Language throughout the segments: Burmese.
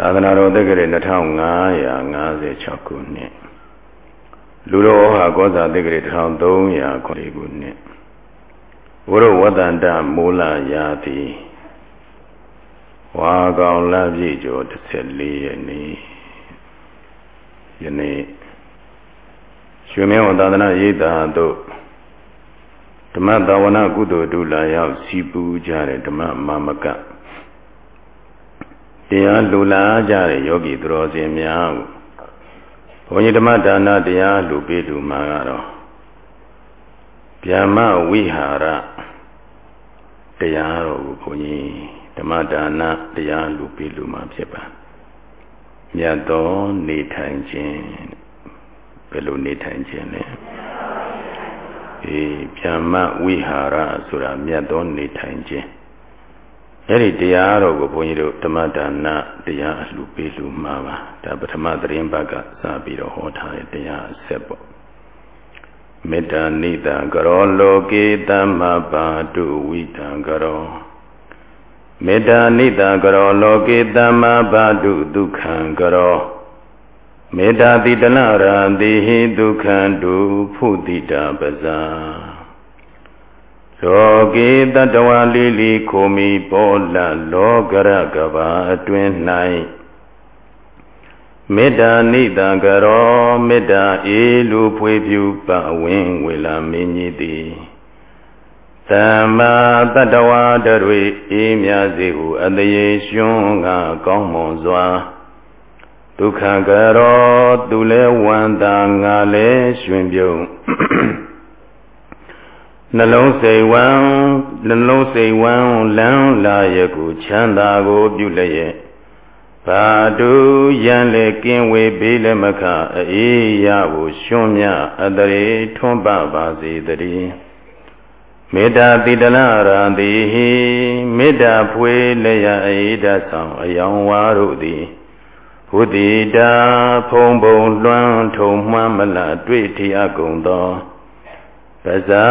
သာသနာတော်တက္ကရာ2556ခုနှစ်လူတော်ဟာကောဇာတက္ကရာ1300ခုနှစ်ဝရဝတ္တန္တမူလရာတိဝါကောင်လပြည့်ကျော်14ရက်နေ့ယနေ့ရွှေမင်းဝသာသနာရေးတာတို့ဓမ္မတာဝနာကုသိုလ်ဒုလာရောက်စီပူကြတဲ့ဓမ္မမာမကတ ရားလူလာကြတဲ့ယောဂီသူတော်စင်များဘုန်းကြီးဓမ္မဒါနတရားလူပေးလူမှာကတော့ဗျာမဝိဟာရတရားတော်ကိုဘုန်းကြီးဓမ္မဒါနတရားလူပေးလူမှာဖြစ်ပါမြတ်သောနေထိုင်ခြင်းဘယ်လိုနေထိုင်ခြင်းလဲအေးဗျာမဝိဟာရဆိုတာမြတ်သောနေထိုင်ခြင်း အဲ့ဒီတရားတော်ကိုဘုန်းကြီးတို့ဓမ္မဒါနတရားအလှပေးလူမှာပါဒါပထမသတင်းပတ်ကစပြီးတော့ဟောထားတဲ့တရားအဆက်ပေါ့မေတ္တာနိတံကရောလောကေတမ္မပါတုဝိတံကရောမေတ္တာနိတံကရောလောကေတမ္မပါတုဒုက္ခံကရောမေတ္တာတိတလရံတိဟိဒုက္ခံတုဖုတိတာပဇာ ရောကေတတဝလေးလီခိုမီပေါ်လလောကရကဘာအတွင်၌မေတ္တာနိတံကရောမေတ္တာအေလူဖွေဖြူပဝင်းဝေလာမင်းကြီးသည်သမ္မာတတဝါတွေအေးမြစေဟုအတရေရှင်ကကောင်းမွန်စွာဒုက္ခကရောသူလဲဝန္တာငါလဲရှင်ပြုံး နှလုံးစိတ်ဝမ်းနှလုံးစိတ်ဝမ်းလမ်းလာရကိုချမ်းသာကိုပြုလျက်ဘာတုရန်လေကင်းဝေပေးလည်းမခအေးရကိုရှင်မြအတရေထွန်းပပါစေတည်းမေတ္တာတိတလရာတိဟိမေတ္တာဖွေလျက်အေဒဆောင်အယောင်ဝါတို့သည်ဘုဒ္ဓိတာဖုံဖုံလွှမ်းထုံမှန်းမလတွေ့ထီအကုန်သောပ ဇာ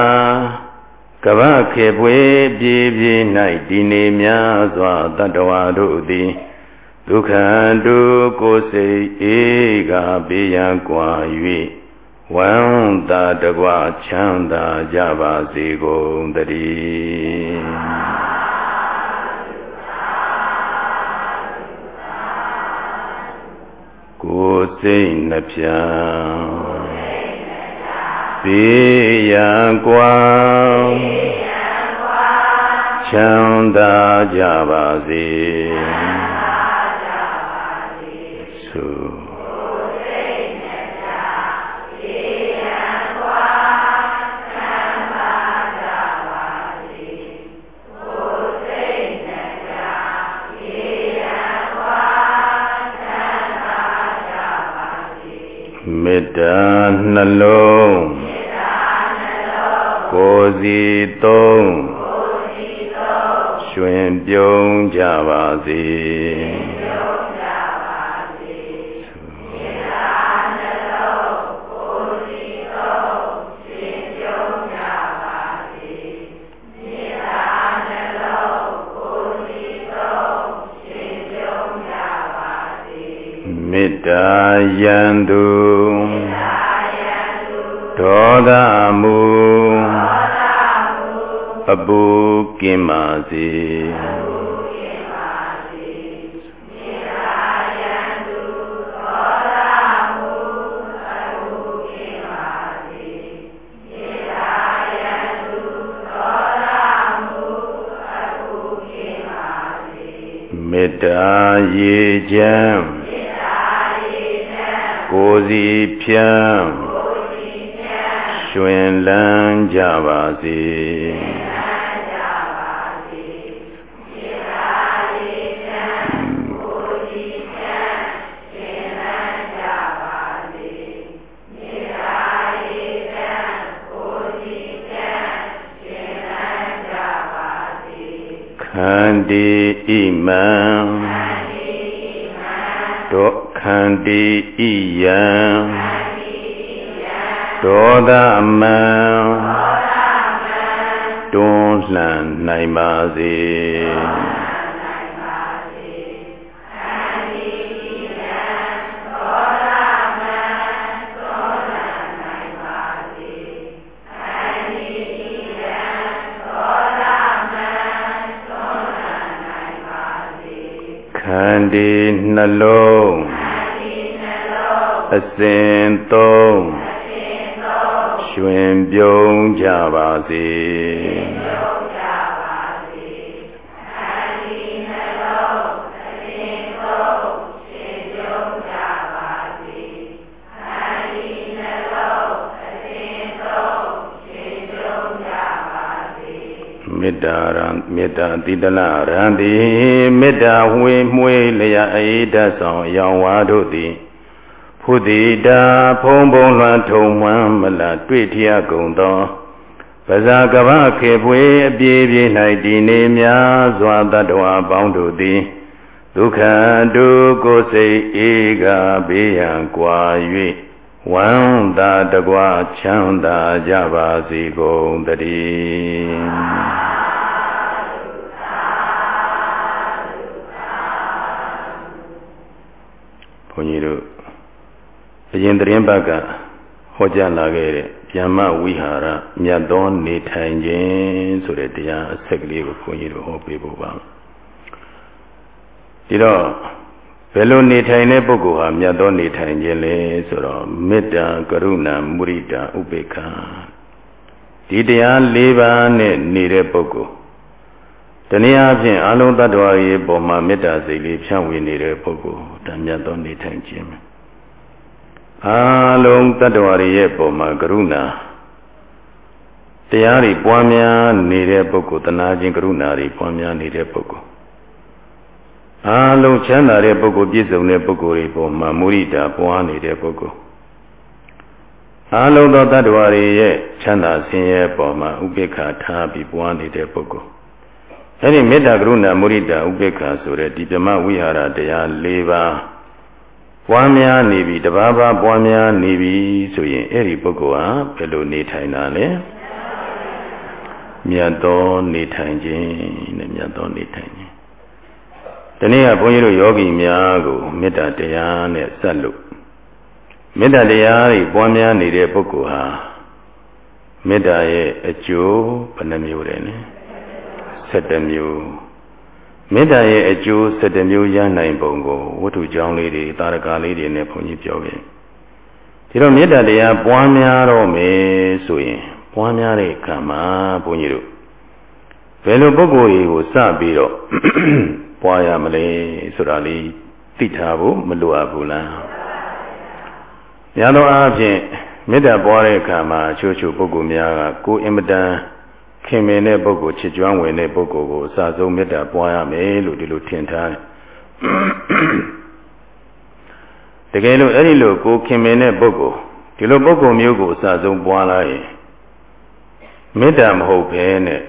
ကဗခေပွေပြေပြေ၌ဒီနေများစွာတတ္တဝါတို့သည်ဒုက္ခတုကိုစိတ်အေးကပေးရန်ကွာ၍ဝမ်းသာတကွချမ်းသာကြပါစေကုန်တည်းကိုစိတ်နှပြ ပေးရန်ကွာချမ်းသာကြပါစေမေတ္တာနှလုံး ကိုယ်စီသုံးရွှင်ပြုံးကြပါစေမေတ္တာယံသူ ဒေါသမူအပူကင်းပါစေမေတ္တာရေချမ်းကိုယ်စီဖြံ ရွှင်လန်းကြပါစေခန္တီဣမံဒုခန္တီဣယံ ဒေါသအမှန်တွန်းလှန်နိုင်ပါစေန္တီနှလုံးအစဉ်သုံး ရွှင်ပြုံးကြပါစေမေတ္တာရံမေတ္တာတိတလရံတိမေတ္တာဝေမွေလျာအေဒတ်ဆောင်ရောင်ဝါတို့သည် ဖုတိတာဖုံဖုံလွှမ်းထုံမှန်းမလားတွေ့ထရကုန်သောပဇာကဗခေဖွေအပြေးပြေး၌ဒီနေများစွာတတ္တဝါပေါင်းတို့သည်ဒုက္ခဒုကိုယ်စိတ်ဧကဘေးရန်ကွာ၍ဝမ်းသာတကွာချမ်းသာကြပါစေကုန်တည်းုန်းကြီးတို့ အရင်သတင်းပတ်ကဟောကြားလာခဲ့တဲ့ဗျမဝိဟာရမြတ်သောနေထိုင်ခြင်းဆိုတဲ့တရားအဆက်ကလေးကိုဘုန်းကြီးတို့ဟောပေးဖို့ပါဒီတော့ဘယ်လိုနေထိုင်တဲ့ပုဂ္ဂိုလ်ဟာမြတ်သောနေထိုင်ခြင်းလဲဆိုတော့မေတ္တာကရုဏာမုရိဒာဥပေက္ခဒီတရား၄ပါးနဲ့နေတဲ့ပုဂ္ဂိုလ်တနည်းအားဖြင့်အလုံးတ attva ရဲ့ပုံမှာမေတ္တာစိတ်လေးဖြန့်ဝေနေတဲ့ပုဂ္ဂိုလ်တန်မြတ်သောနေထိုင်ခြင်းအ လုံးတ attva ရဲ့ပုံမှာကရုဏာတရားတွေပွားများနေတဲ့ပုဂ္ဂိုလ်တနာခြင်းကရုဏာတွေပွားများနေတဲ့ပုဂ္ဂိုလ်အလုံးချမ်းသာတဲ့ပုဂ္ဂိုလ်ပြည့်စုံတဲ့ပုဂ္ဂိုလ်တွေပုံမှာမုရိဒာပွားနေတဲ့ပုဂ္ဂိုလ်အလုံးသောတ attva ရဲ့ချမ်းသာဆင်းရဲပုံမှာဥပေက္ခထားပြီးပွားနေတဲ့ပုဂ္ဂိုလ်အဲ့ဒီမေတ္တာကရုဏာမုရိဒာဥပေက္ခဆိုတဲ့ဒီဓမ္မဝိဟာရတရား၄ပါး ပွားများနေပြီတပါးပါးပွားများနေပြီဆိုရင်အဲ့ဒီပုဂ္ဂိုလ်ဟာဘယ်လိုနေထိုင်တာလဲမြတ်သောနေထိုင်ခြင်းနဲ့မြတ်သောနေထိုင်ခြင်းဒီနေ့ကဘုန်းကြီးတို့ယောဂီများကိုမေတ္တာတရားနဲ့ဆက်လို့မေတ္တာတရားတွေပွားများနေတဲ့ပုဂ္ဂိုလ်ဟာမေတ္တာရဲ့အကျိုးဘယ်နှမျိုးလဲလဲ17မျိုး မေတ္တာရဲ့အကျိုး17မျိုးရနိုင်ပုံကိုဝတ္ထုကြောင်းလေးတွေတာရကလေးတွေနဲ့ဘုန်းကြီးပြောခဲ့ဒီတော့မေတ္တာတရားပွားများတော့မယ်ဆိုရင်ပွားများတဲ့အခါမှာဘုန်းကြီးတို့ဘယ်လိုပုဂ္ဂိုလ်တွေကိုစပြီးတော့ပွားရမလဲဆိုတာလေးသိထားဖို့မလိုအပ်ဘူးလား။ညာတော့အားဖြင့်မေတ္တာပွားတဲ့အခါမှာချိုးချိုးပုဂ္ဂိုလ်များကကိုယ်အင်မတန် ခင်မင်တဲ့ပုဂ္ဂိုလ်ချစ်ကြွမ်းဝင်တဲ့ပုဂ္ဂိုလ်ကိုအစဆုံးမေတ္တာပွားရမယ်လို့ဒီလိုထင်ထားတယ်တကယ်လို့အဲ့ဒီလိုကိုခင်မင်တဲ့ပုဂ္ဂိုလ်ဒီလိုပုဂ္ဂိုလ်မျိုးကိုအစဆုံးပွားလာရင်မေတ္တာမဟုတ်ဘဲနဲ့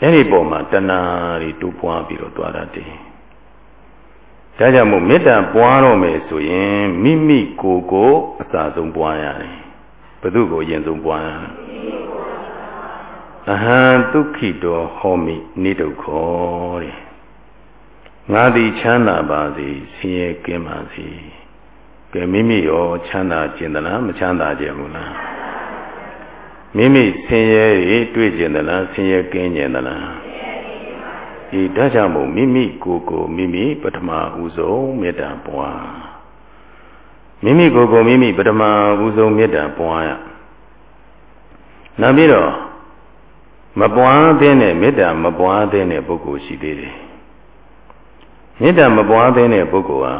အဲ့ဒီပုံမှာတဏှာတွေတူပွားပြီးတော့တွားတတ်တယ်ဒါကြောင့်မို့မေတ္တာပွားတော့မယ်ဆိုရင်မိမိကိုယ်ကိုအစဆုံးပွားရတယ်ဘု து ကိုအရင်ဆုံးပွားရတယ် အဟံဒုက္ခိတောဟောမိနိဒုက္ခောတဲ့ငါသည်ချမ်းသာပါစေဆင်းရဲကင်းပါစေကဲမိမိရောချမ်းသာခြင်းသလားမချမ်းသာခြင်းဘူးလားမိမိဆင်းရဲတွေ့ခြင်းသလားဆင်းရဲကင်းခြင်းသလားဒီဒါကြောင့်မို့မိမိကိုယ်ကိုမိမိပထမဦးဆုံးမေတ္တာပွားမိမိကိုယ်ကိုမိမိပထမဦးဆုံးမေတ္တာပွားရနောက်ပြီးတော့ မပွားသေးတဲ့မေတ္တာမပွားသေးတဲ့ပုဂ္ဂိုလ်ရှိသေးတယ်မေတ္တာမပွားသေးတဲ့ပုဂ္ဂိုလ်ဟာ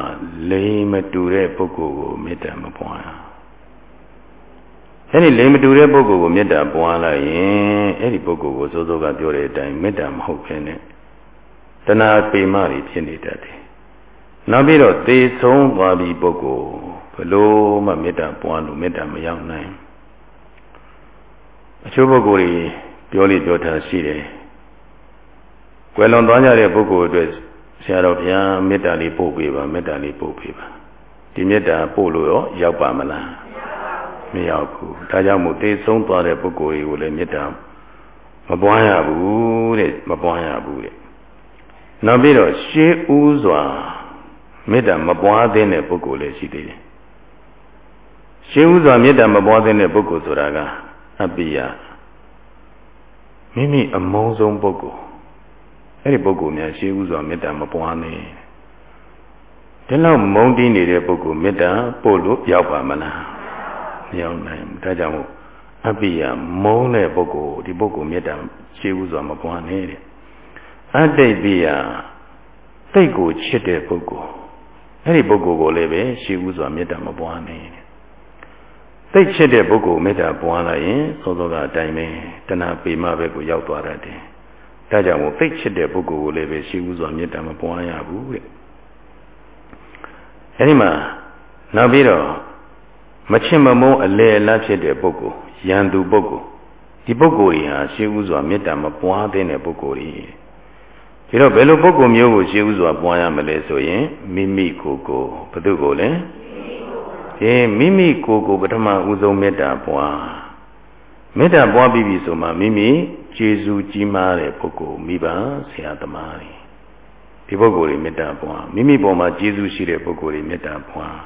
လိမ်မတူတဲ့ပုဂ္ဂိုလ်ကိုမေတ္တာမပွားအဲ့ဒီလိမ်မတူတဲ့ပုဂ္ဂိုလ်ကိုမေတ္တာပွားလိုက်ရင်အဲ့ဒီပုဂ္ဂိုလ်ကိုစိုးစိုးကပြောတဲ့အတိုင်းမေတ္တာမဟုတ်ဘဲနဲ့တဏှာပေမတွေဖြစ်နေတတ်တယ်နောက်ပြီးတော့သေဆုံးသွားပြီပုဂ္ဂိုလ်ဘလို့မှမေတ္တာပွားလို့မေတ္တာမရောက်နိုင်အချို့ပုဂ္ဂိုလ်တွေ ပြောလိပြောထားရှိတယ်။ကွယ်လွန်သွားကြတဲ့ပုဂ္ဂိုလ်အတွက်ဆရာတော်ဘုရားမေတ္တာလေးပို့ပေးပါမေတ္တာလေးပို့ပေးပါဒီမေတ္တာပို့လို့ရောရောက်ပါမလားမရောက်ဘူးဒါကြောင့်မို့တေဆုံးသွားတဲ့ပုဂ္ဂိုလ်တွေကိုလည်းမေတ္တာမပွားရဘူးတဲ့မပွားရဘူးတဲ့နောက်ပြီးတော့ရှေးဥစွာမေတ္တာမပွားသေးတဲ့ပုဂ္ဂိုလ်လည်းရှိသေးတယ်ရှေးဥစွာမေတ္တာမပွားသေးတဲ့ပုဂ္ဂိုလ်ဆိုတာကအပိယ မိမိအမုန်းဆုံးပုဂ္ဂိုလ်အဲ့ဒီပုဂ္ဂိုလ်များရှေးဥစွာမေတ္တာမပွားနဲ့ဒီလောက်မုန်းတီးနေတဲ့ပုဂ္ဂိုလ်မေတ္တာပို့လို့ရောက်ပါမလားမရောက်နိုင်ဘူးဒါကြောင့်မို့အပိယမုန်းတဲ့ပုဂ္ဂိုလ်ဒီပုဂ္ဂိုလ်မေတ္တာရှိဘူးဆိုတာမပွားနဲ့တဲ့အတိတ်ပိယတိတ်ကိုချစ်တဲ့ပုဂ္ဂိုလ်အဲ့ဒီပုဂ္ဂိုလ်ကိုလည်းပဲရှိဘူးဆိုတာမေတ္တာမပွားနဲ့ တိတ်ချစ်တဲ့ပုဂ္ဂိုလ်မေတ္တာပွားလိုက်ရင်သောသောကအတိုင်းပဲတဏှာပေမဘက်ကိုရောက်သွားတတ်တယ်ဒါကြောင့်မို့တိတ်ချစ်တဲ့ပုဂ္ဂိုလ်ကိုလည်းပဲရှိဘူးဆိုတာမေတ္တာမပွားရဘူးတဲ့အဲဒီမှာနောက်ပြီးတော့မချင်မမုန်းအလေအလတ်ဖြစ်တဲ့ပုဂ္ဂိုလ်ရန်သူပုဂ္ဂိုလ်ဒီပုဂ္ဂိုလ်ကြီးဟာရှေးဥစွာမေတ္တာမပွားတဲ့ပုဂ္ဂိုလ်ကြီးဒီတော့ဘယ်လိုပုဂ္ဂိုလ်မျိုးကိုရှေးဥစွာပွားရမလဲဆိုရင်မိမိကိုယ်ကိုဘယ်သူကိုလဲ ဒီမိမိကိုယ်ကိုပထမဦးဆုံးမေတ္တာပွားမေတ္တာပွားပြီးပြီဆိုမှမိမိကျေစုကြီးမားတဲ့ပုဂ္ဂိုလ်မိဘဆရာသမားတွေဒီပုဂ္ဂိုလ်တွေမေတ္တာပွားမိမိပေါ်မှာကျေးဇူးရှိတဲ့ပုဂ္ဂိုလ်တွေမေတ္တာပွား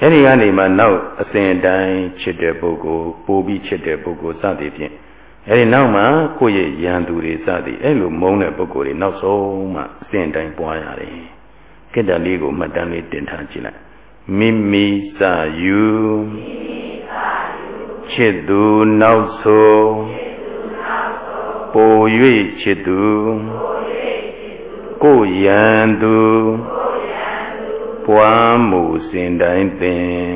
အဲဒီကနေမှနောက်အစဉ်တိုင်းချစ်တဲ့ပုဂ္ဂိုလ်ပို့ပြီးချစ်တဲ့ပုဂ္ဂိုလ်စသည်ဖြင့်အဲဒီနောက်မှကိုယ့်ရဲ့ယံသူတွေစသည်အဲလိုမုန်းတဲ့ပုဂ္ဂိုလ်တွေနောက်ဆုံးမှအစဉ်တိုင်းပွားရတယ်ကိတ္တလေးကိုမှတ်တမ်းလေးတင်ထားကြည့်လိုက် မိမိစယူချစ်သူနောက်ဆိုပို၍ချစ်သူကိုယံသူပွားမှုစင်တိုင်းသင်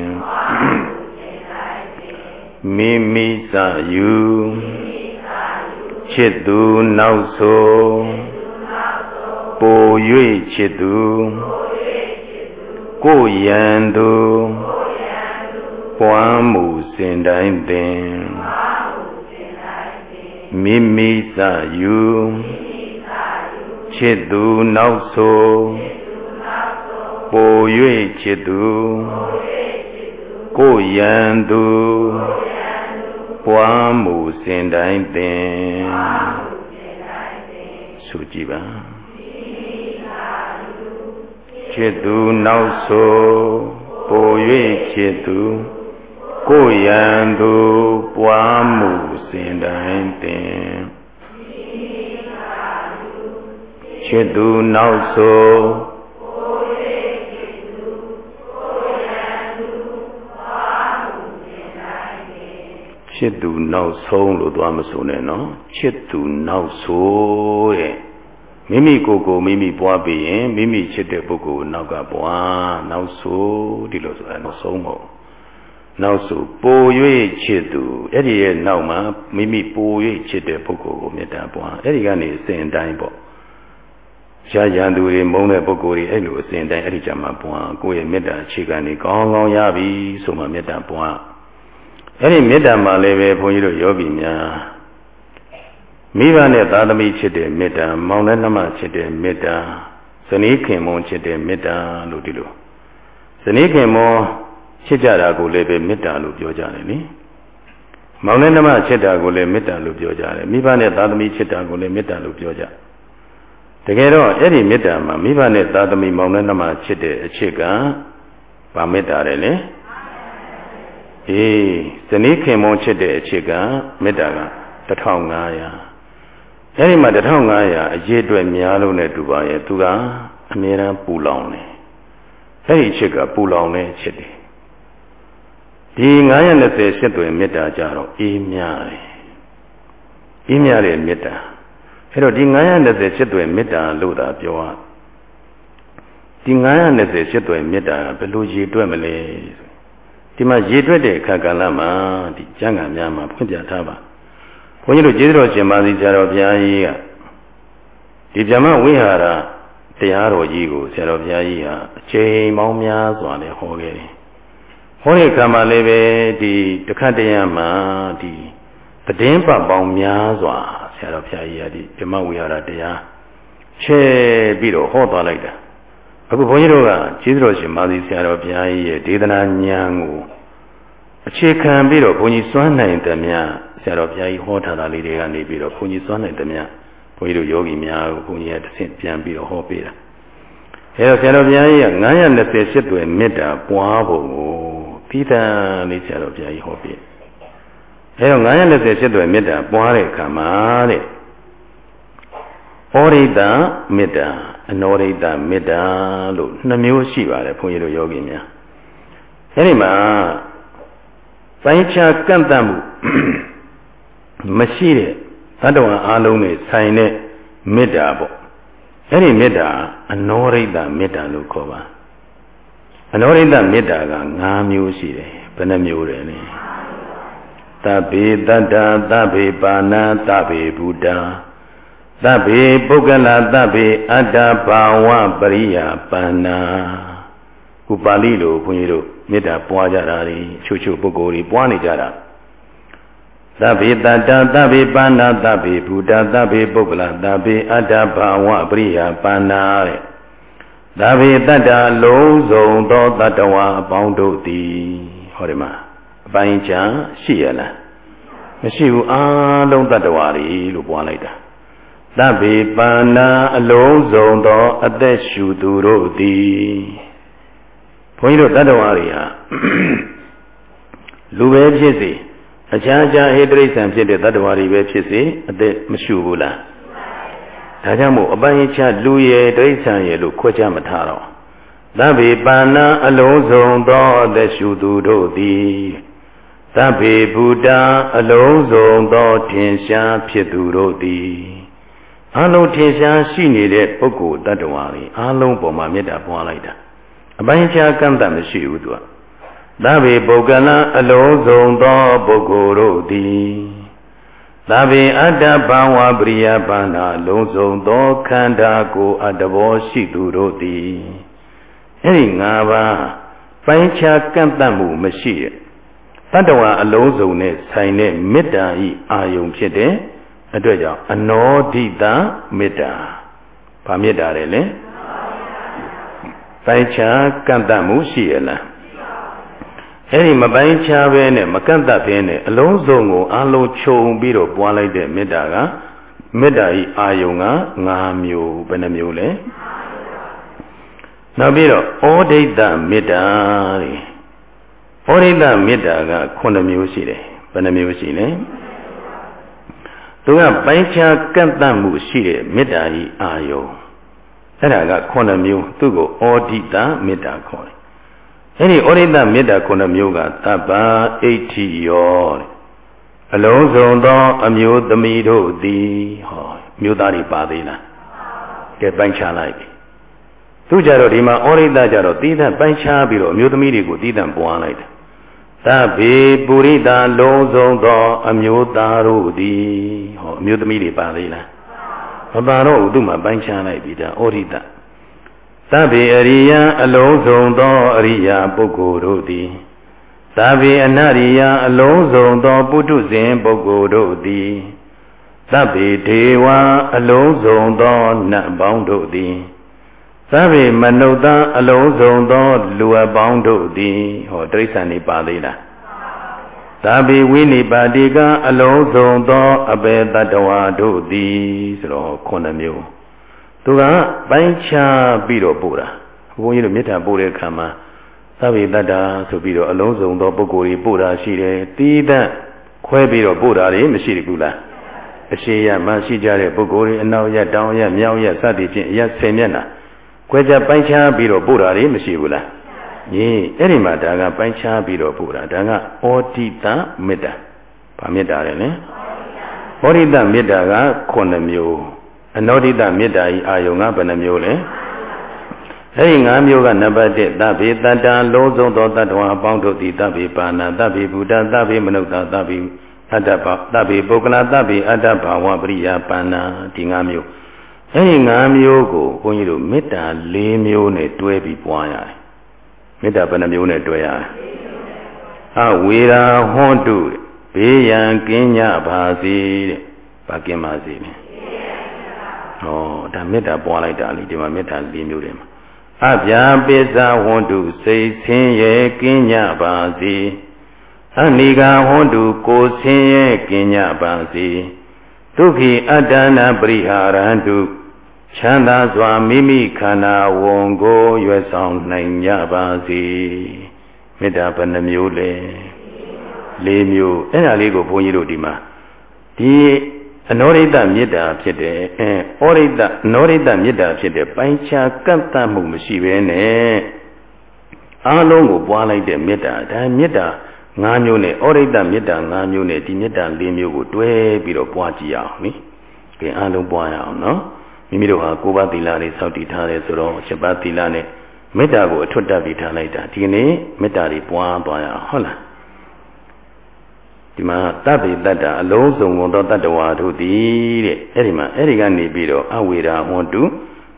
မိမိစယူချစ်သူနောက်ဆိုပို၍ချစ်သူကို ယံသူပွားမှုစင်တိုင်းသင်မိမိစယူချစ်သူနောက်ဆိုပို၍ချစ်သူကိုယံသူပွားမှုစင်တိုင်းသင်ဆိုကြည့်ပါ ချစ်သူနောက်ဆိုပို၍ချစ်သူကိုယံသူပွားမှုစင်တိုင်းသင်ချစ်သူနောက်ဆိုချစ်သူနောက်ဆုံးလို့သွားမဆိုနဲ့နော်ချစ်သူနောက်ဆိုတဲ့ မိမိကိုယ်ကိုမိမိပွားပြီးရင်မိမိချစ်တဲ့ပုဂ္ဂိုလ်နောက်ကပွားနောက်ဆိုဒီလိုဆိုတာနောက်ဆုံးမဟုတ်နောက်ဆိုပို၍ချစ်သူအဲ့ဒီရဲ့နောက်မှာမိမိပို၍ချစ်တဲ့ပုဂ္ဂိုလ်ကိုမေတ္တာပွားအဲ့ဒီကနေအစဉ်တိုင်းပေါ့ရှားရန်သူတွေမုန်းတဲ့ပုဂ္ဂိုလ်တွေအဲ့လိုအစဉ်တိုင်းအဲ့ဒီကြမှာပွားကိုယ့်ရဲ့မေတ္တာအခြေခံတွေကောင်းကောင်းရပြီဆိုမှမေတ္တာပွားအဲ့ဒီမေတ္တာမှာလည်းပဲဘုန်းကြီးတို့ယောဂီများ မိဘနဲ့သာသမီချစ်တဲ့မေတ္တာမောင်နဲ့နှမချစ်တဲ့မေတ္တာဇနီးခင်မွန်ချစ်တဲ့မေတ္တာလို့ဒီလိုဇနီးခင်မွန်ချစ်ကြတာကိုလည်းပဲမေတ္တာလို့ပြောကြတယ်နိမောင်နဲ့နှမချစ်တာကိုလည်းမေတ္တာလို့ပြောကြတယ်မိဘနဲ့သာသမီချစ်တာကိုလည်းမေတ္တာလို့ပြောကြတကယ်တော့အဲ့ဒီမေတ္တာမှာမိဘနဲ့သာသမီမောင်နဲ့နှမချစ်တဲ့အချစ်ကဗာမေတ္တာတယ်လေအေးဇနီးခင်မွန်ချစ်တဲ့အချစ်ကမေတ္တာက1500 အဲဒီမှာ1500အရေးအတွက်များလို့နဲ့တူပါရဲ့သူကအမြဲတမ်းပူလောင်တယ်အဲဒီချစ်ကပူလောင်တဲ့ချစ်တယ်ဒီ920ရှစ်တွင်မေတ္တာကြတော့အေးမြတယ်အေးမြတဲ့မေတ္တာအဲတော့ဒီ920ရှစ်တွင်မေတ္တာလို့သာပြောရဒီ920ရှစ်တွင်မေတ္တာဘယ်လိုရည်တွက်မလဲဒီမှာရည်တွက်တဲ့အခါကဏ္ဍမှာဒီကျမ်းဂန်များမှာဖွင့်ပြထားပါ ဘုန်းကြီးတို့ကျေးဇူးတော်ရှင်ပါစီဆရာတော်ဘုရားကြီးကဒီဗြဟ္မဝိဟာရတရားတော်ကြီးကိုဆရာတော်ဘုရားကြီးဟာအချိန်ပေါင်းများစွာနဲ့ဟောခဲ့တယ်။ဟောတဲ့အခါမှာလည်းပဲဒီတခတ်တရံမှာဒီတည်င်းပတ်ပေါင်းများစွာဆရာတော်ဘုရားကြီးကဒီဗြဟ္မဝိဟာရတရားချဲပြီးတော့ဟောသွားလိုက်တာ။အခုဘုန်းကြီးတို့ကကျေးဇူးတော်ရှင်ပါစီဆရာတော်ဘုရားကြီးရဲ့ဒေသနာဉာဏ်ကိုအခြေခံပြီးတော့ဘုန်းကြီးစွမ်းနိုင်တယ်များ ဆရာတော်ဘုရားကြီးဟောထားတာလေးတွေကနေပြီးတော့ဘုန်းကြီးစွမ်းနိုင်တယ်များဘုန်းကြီးတို့ယောဂီများကိုဘုန်းကြီးကတစ်ဆင့်ပြန်ပြီးတော့ဟောပေးတာအဲတော့ဆရာတော်ဘုရားကြီးက928တွင်မေတ္တာပွားဖို့ကိုသီးသန့်လေးဆရာတော်ဘုရားကြီးဟောပေးအဲတော့928တွင်မေတ္တာပွားတဲ့အခါမှာတဲ့ဩရိတမေတ္တာအနောရိတမေတ္တာလို့နှစ်မျိုးရှိပါတယ်ဘုန်းကြီးတို့ယောဂီများအဲဒီမှာပိုင်းခြားကန့်တတ်မှု မရှိတဲ့သတ္တဝါအလုံးနဲ့ဆိုင်တဲ့မေတ္တာပေါ့အဲ့ဒီမေတ္တာအနောရိတမေတ္တာလို့ခေါ်ပါအနောရိတမေတ္တာက၅မျိုးရှိတယ်ဘယ်နှမျိုးလဲလဲသဗ္ဗေတတ္တာသဗ္ဗေပါဏာသဗ္ဗေဘုဒ္ဓသဗ္ဗေပုဂ္ဂလသဗ္ဗေအတ္တဘာဝပရိယပန္နာခုပါဠိလိုဘုန်းကြီးတို့မေတ္တာပွားကြတာတွေချို့ချို့ပုဂ္ဂိုလ်တွေပွားနေကြတာ သဗ္ဗေတတ္တသဗ္ဗေပါဏာသဗ္ဗေဘုဒ္ဓသဗ္ဗေပုဂ္ဂလသဗ္ဗေအတ္တဘာဝပရိယပန္နာတဲ့သဗ္ဗေတတ္တလုံးစုံသောတတ္တဝါအပေါင်းတို့သည်ဟောဒီမှာအပိုင်းချာရှိရလားမရှိဘူးအားလုံးတတ္တဝါတွေလို့ပွားလိုက်တာသဗ္ဗေပါဏာအလုံးစုံသောအသက်ရှူသူတို့သည်ဘုန်းကြီးတို့တတ္တဝါတွေဟာလူပဲဖြစ်စေ အခြားခြားဟိတရိစ္ဆာန်ဖြစ်တဲ့တတ္တဝါတွေပဲဖြစ်စေအသက်မရှူဘူးလားဒါကြောင့်မို့အပိုင်းခြားလူရဲ့တိစ္ဆာန်ရဲ့လို့ခွဲခြားမထားတော့သဗ္ဗေပါဏာအလုံးစုံသောအသက်ရှူသူတို့သည်သဗ္ဗေဘုဒ္ဓအလုံးစုံသောထင်ရှားဖြစ်သူတို့သည်အလုံးထင်ရှားရှိနေတဲ့ပုဂ္ဂိုလ်တ attva တွေအလုံးပေါ်မှာမေတ္တာပွားလိုက်တာအပိုင်းခြားကန့်တတ်မရှိဘူးသူက သဗ္ဗေပုဂ္ဂလအလုံးစုံသောပုဂ္ဂိုလ်တို့သည်သဗ္ဗေအတ္တဘာဝပရိယပါဏလုံးစုံသောခန္ဓာကိုယ်အတ္တဘောရှိသူတို့သည်အဲ့ဒီ၅ပါးပိုင်းခြားကန့်တတ်မှုမရှိရဲ့တတ္တဝါအလုံးစုံနဲ့ဆိုင်တဲ့မေတ္တာဤအာယုံဖြစ်တဲ့အတွက်ကြောင့်အနောဒိတမေတ္တာဗာမေတ္တာတယ်လေပိုင်းခြားကန့်တတ်မှုရှိရလား အဲ့ဒီမပိုင်းခြားပဲနဲ့မကန့်တတ်ဘဲနဲ့အလုံးစုံကိုအလုံးခြုံပြီးတော့ပွားလိုက်တဲ့မေတ္တာကမေတ္တာဤအာယုံက၅မျိုးဘယ်နှမျိုးလဲနောက်ပြီးတော့ဩဒိတမေတ္တာတဲ့ဩဒိတမေတ္တာက9မျိုးရှိတယ်ဘယ်နှမျိုးရှိလဲသူကပိုင်းခြားကန့်တတ်မှုရှိတဲ့မေတ္တာဤအာယုံအဲ့ဒါက9မျိုးသူ့ကိုဩဒိတမေတ္တာခေါ်တယ် အဲ့ဒီဩရိတမေတ္တာခုနှစ်မျိုးကတပ္ပအိဋ္ဌိယောအလုံးစုံသော အမျိုးသမီးတို့သည်ဟောမျိုးသားတွေပါသေးလားကဲပိုင်းခြားလိုက်ပြီသူကြတော့ဒီမှာဩရိတကြတော့တိသပိုင်းခြားပြီးတော့အမျိုးသမီးတွေကိုတိသပွားလိုက်တယ်သဗ္ဗေပုရိသလုံးစုံသော အမျိုးသားတို့သည်ဟောအမျိုးသမီးတွေပါသေးလားမပါတော့ဘူးသူ့မှာပိုင်းခြားလိုက်ပြီဒါဩရိတ သဗ္ဗေအရိယအလုံးစုံသောအရိယာပုဂ္ဂိုလ်တို့သည်သဗ္ဗေအနရိယအလုံးစုံသောပုထုဇဉ်ပုဂ္ဂိုလ်တို့သည်သဗ္ဗေဒေဝအလုံးစုံသောနတ်ပေါင်းတို့သည်သဗ္ဗေမနုဿအလုံးစုံသောလူအပေါင်းတို့သည်ဟောတိရစ္ဆာန်နေပါသေးလားသဗ္ဗေဝိနိပါတိကအလုံးစုံသောအဘေတတဝါတို့သည်ဆိုတော့ခုနှစ်မျိုး သူကပိုင်းခြားပြီးတော့ပို့တာဘုန်းကြီးတို့မေတ္တာပို့တဲ့အခါမှာသဗ္ဗေတ္တာဆိုပြီးတော့အလုံးစုံသောပုဂ္ဂိုလ်တွေပို့တာရှိတယ်တီးသန့်ခွဲပြီးတော့ပို့တာတွေမရှိဘူးလားအရှိရမရှိကြတဲ့ပုဂ္ဂိုလ်တွေအနောက်ရတောင်ရမြောက်ရစသည်ဖြင့်အရဆယ်မျက်နှာခွဲခြားပိုင်းခြားပြီးတော့ပို့တာတွေမရှိဘူးလားညီအဲ့ဒီမှာဒါကပိုင်းခြားပြီးတော့ပို့တာဒါကဩတိတမေတ္တာဗာမေတ္တာလေဩတိတမေတ္တာက9မျိုး အနောဒိတမေတ္တာဤအာယုံကဘယ်နှမျိုးလဲအဲဒီ၅မျိုးကနံပါတ်1သဗ္ဗေတတ္တာလုံးစုံသောတ attva အပေါင်းတို့သည်သဗ္ဗေပါဏသဗ္ဗေဘုဒ္ဓသဗ္ဗေမနုဿသဗ္ဗေအတ္တဘသဗ္ဗေပုဂ္ဂလသဗ္ဗေအတ္တဘာဝပရိယာပါဏဒီ၅မျိုးအဲဒီ၅မျိုးကိုဘုန်းကြီးတို့မေတ္တာ၄မျိုးနဲ့တွဲပြီးပွားရတယ်မေတ္တာဘယ်နှမျိုးနဲ့တွဲရလဲအဝေရာဟွန်တုဘေးရန်ကင်းကြပါစေတဲ့ဘာကင်းပါစေလဲ ဩဒါမေတ္တာပွားလိုက်တာလေဒီမှာမေတ္တာ၄မျိုးတည်းမှာအပြာပိစ္ဆဝန္တုစိတ်ဆင်းရဲကင်းကြပါစေအနိကဝန္တုကိုဆင်းရဲကင်းကြပါစေဒုက္ခိအတ္တနာပရိဟာရန္တုချမ်းသာစွာမိမိခန္ဓာဝန်ကိုရွယ်ဆောင်နိုင်ကြပါစေမေတ္တာဘယ်နှမျိုးလဲ၄မျိုးအဲ့ဒါလေးကိုဘုန်းကြီးတို့ဒီမှာဒီ အနောရိတမေတ္တာဖြစ်တယ်အဲဩရိတနောရိတမေတ္တာဖြစ်တယ်ပိုင်းခြားကန့်သတ်မှုမရှိဘဲနဲ့အားလုံးကိုပွားလိုက်တဲ့မေတ္တာဒါမေတ္တာ၅မျိုးနဲ့ဩရိတမေတ္တာ၅မျိုးနဲ့ဒီမေတ္တာ၄မျိုးကိုတွဲပြီးတော့ပွားကြည့်အောင်နိကဲအားလုံးပွားရအောင်နော်မိမိတို့ဟာကိုးပါးသီလတွေစောင့်တည်ထားတယ်ဆိုတော့7ပါးသီလနဲ့မေတ္တာကိုအထွတ်တက်ပြီးထားလိုက်တာဒီကနေ့မေတ္တာတွေပွားသွားရအောင်ဟုတ်လား ဒီမှာတပ်ပိတ္တအလုံးစုံကုန်သောတတ္တဝါတို့သည်တဲ့အဲ့ဒီမှာအဲ့ဒီကနေပြီးတော့အဝေရာဟွန်တု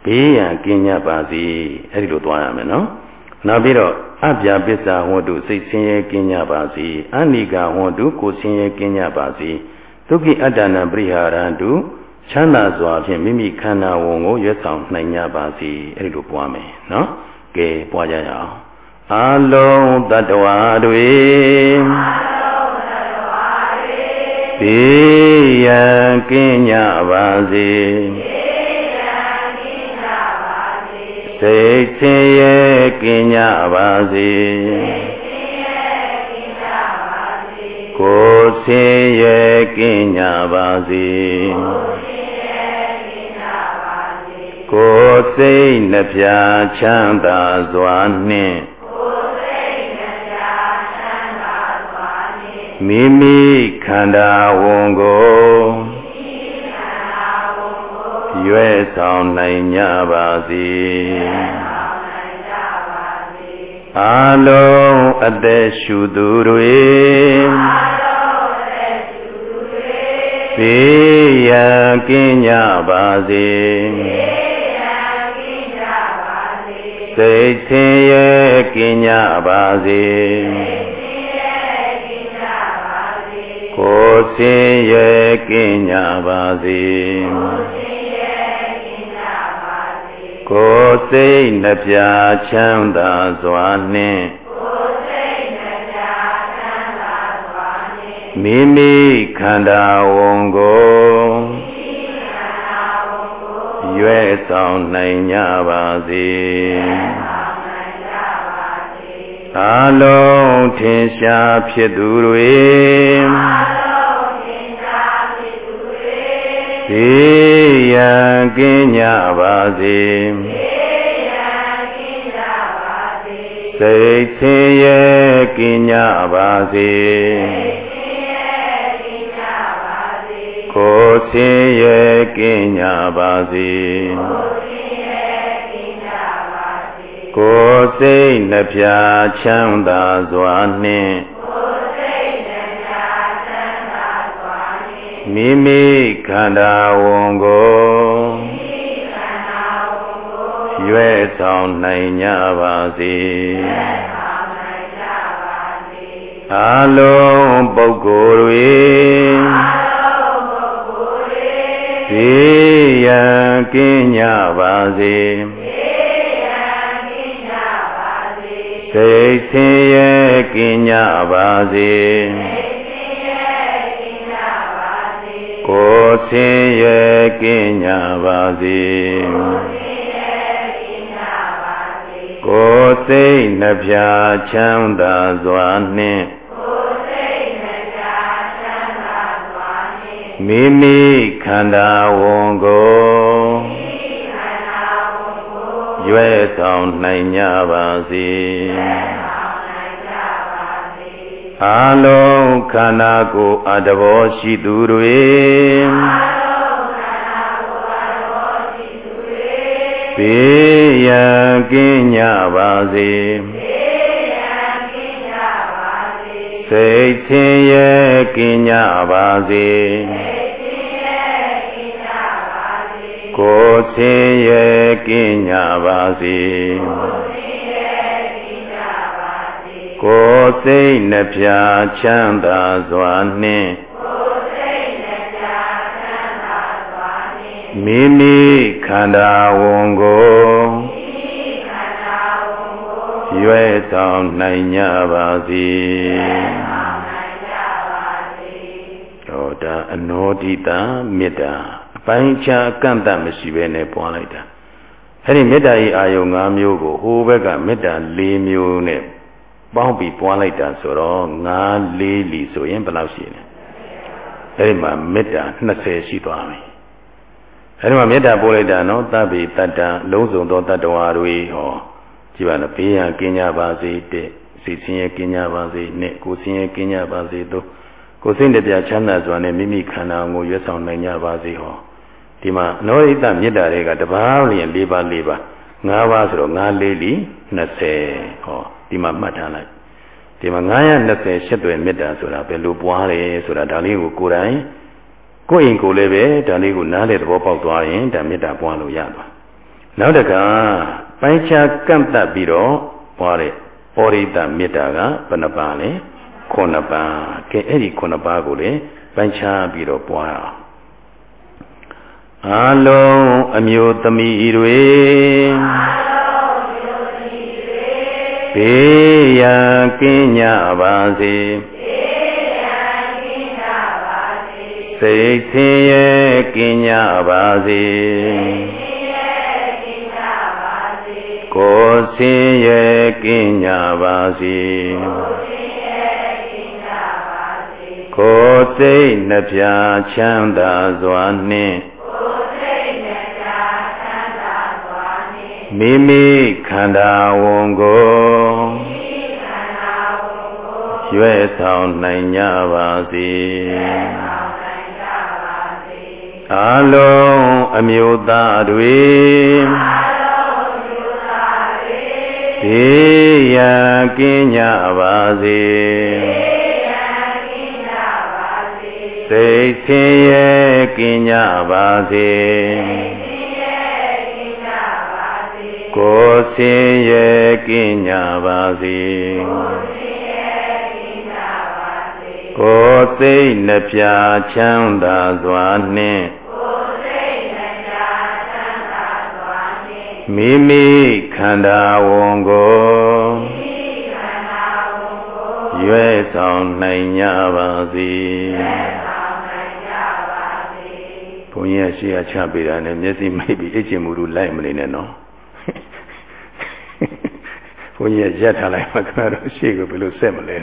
ဘေးရန်ကင်းကြပါစေအဲ့ဒီလိုသွားရမယ်နော်နောက်ပြီးတော့အပြာပစ္စာဟွန်တုစိတ်ဆင်းရဲကင်းကြပါစေအနိကာဟွန်တုကိုဆင်းရဲကင်းကြပါစေဒုက္ခိအတ္တနာပရိဟာရန္တုချမ်းသာစွာဖြင့်မိမိခန္ဓာဝန်ကိုရွတ်ဆောင်နိုင်ကြပါစေအဲ့ဒီလိုပွားမယ်နော်ကဲပွားကြရအောင်အလုံးတတ္တဝါတွေ သေရန်ကင်းကြပါစေစိတ်ဆင်းရဲကင်းကြပါစေကိုယ်ဆင်းရဲကင်းကြပါစေကိုယ်စိတ်နှပြချမ်းသာစွာနှင့် မိမိခန္ဓာဝန်ကိုရွယ်ဆောင်နိုင်ကြပါစေအလုံးအသက်ရှူသူတွေသေရကင်းကြပါစေစိတ်ဆင်းရဲကင်းကြပါစေ ကိုယ်ဆင်းရဲကင်းကြပါစေကိုယ်စိတ်နှပြချမ်းသာစွာနှင့်မိမိခန္ဓာဝန်ကိုရွယ်ဆောင်နိုင်ကြပါစေ အလုံးထင်ရှားဖြစ်သူတွေသေရန်ကင်းကြပါစေစိတ်ဆင်းရဲကင်းကြပါစေကိုယ်ဆင်းရဲကင်းကြပါစေ ကိုယ်စိတ်နှပြချမ်းသာစွာနှင့်မိမိခန္ဓာဝန်ကိုရွယ်ဆောင်နိုင်ကြပါစေအလုံးပုဂ္ဂိုလ်တွေသေရန်ကင်းကြပါစေ စိတ်ဆင်းရဲကင်းကြပါစေကိုယ်ဆင်းရဲကင်းကြပါစေကိုယ်စိတ်နှပြချမ်းသာစွာနှင့်မိမိခန္ဓာဝန်ကို ရွယ်ဆောင်နိုင်ကြပါစေအလုံးခန္ဓာကိုယ်အတဘောရှိသူတွေသေရန်ကင်းကြပါစေစိတ်ဆင်းရဲကင်းကြပါစေ ကိုယ်ဆင်းရဲကင်းကြပါစေကိုယ်စိတ်နှပြချမ်းသာစွာနှင့်မိမိခန္ဓာဝန်ကိုရွယ်ဆောင်နိုင်ကြပါစေတော့ဒါအနောဒိတာမေတ္တာအ ပိုင်းခြားအကန့်အသတ်မရှိဘဲနဲ့ပွားလိုက်တာအဲ့ဒီမေတ္တာဤအာယုံ၅မျိုးကိုဟိုဘက်ကမေတ္တာ၄မျိုးနဲ့ပေါင်းပြီးပွားလိုက်တာဆိုတော့၅၄လီဆိုရင်ဘယ်လောက်ရှိလဲအဲဒီမှာမေတ္တာ20ရှိသွားပြီအဲဒီမှာမေတ္တာပို့လိုက်တာနော်သဗ္ဗေတတ္တလုံးစုံသောတတ္တဝါတွေဟောကြည့်ပါနော်ဘေးရန်ကင်းကြပါစေတဲ့စိတ်ဆင်းရဲကင်းကြပါစေနဲ့ကိုယ်ဆင်းရဲကင်းကြပါစေသို့ကိုယ်စိတ်တပြချမ်းသာစွာနဲ့မိမိခန္ဓာကိုရွတ်ဆောင်နိုင်ကြပါစေဟော ဒီမှာအနောဟိတမေတ္တာတွေကတပါးလျင်၄ပါး၄ပါး၅ပါးဆိုတော့၅လေးလီ20ဟောဒီမှာမှတ်ထားလိုက်ဒီမှာ920ရှစ်သွယ်မေတ္တာဆိုတာဘယ်လိုပွားတယ်ဆိုတာဒါလေးကိုကိုယ်တိုင်ကိုယ့်အိမ်ကိုယ်လည်းပဲဒါလေးကိုနားလေသဘောပေါက်သွားရင်ဒါမေတ္တာပွားလို့ရသွားနောက်တကပိုင်းခြားကန့်တတ်ပြီးတော့ပွားတဲ့ဩရိတမေတ္တာကဘယ်နှပါလဲခုနှစ်ပါးကဲအဲ့ဒီခုနှစ်ပါးကိုလည်းပိုင်းခြားပြီးတော့ပွားအောင် အလုံးအမျိုးသမီးတွေဘေးရန်ကင်းကြပါစေစိတ်ဆင်းရဲကင်းကြပါစေကိုယ်ဆင်းရဲကင်းကြပါစေကိုယ်စိတ်နှပြချမ်းသာစွာနှင့် မိမိခန္ဓာဝန်ကိုရွဲ့ဆောင်နိုင်ကြပါစေအလုံးအမျိုးသားတွေေရန်ကင်းကြပါစေစိတ်ဆင်းရဲကင်းကြပါစေ ကိုယ်ဆင်းရဲကင်းကြပါစေကိုယ်စိတ်နှပြချမ်းသာစွာနှင့်မိမိခန္ဓာဝန်ကိုရွဲ့ဆောင်နိုင်ကြပါစေဘုန်းကြီးကရှေ့ကချပေးတာနဲ့မျက်စိမိတ်ပြီးအကျင့်မှုတို့လိုက်မနေနဲ့နော် ဘုန်းကြီးရက်ထားလိုက်မှခဏတော့ရှေ့ကိုဘယ်လိုဆက်မလဲ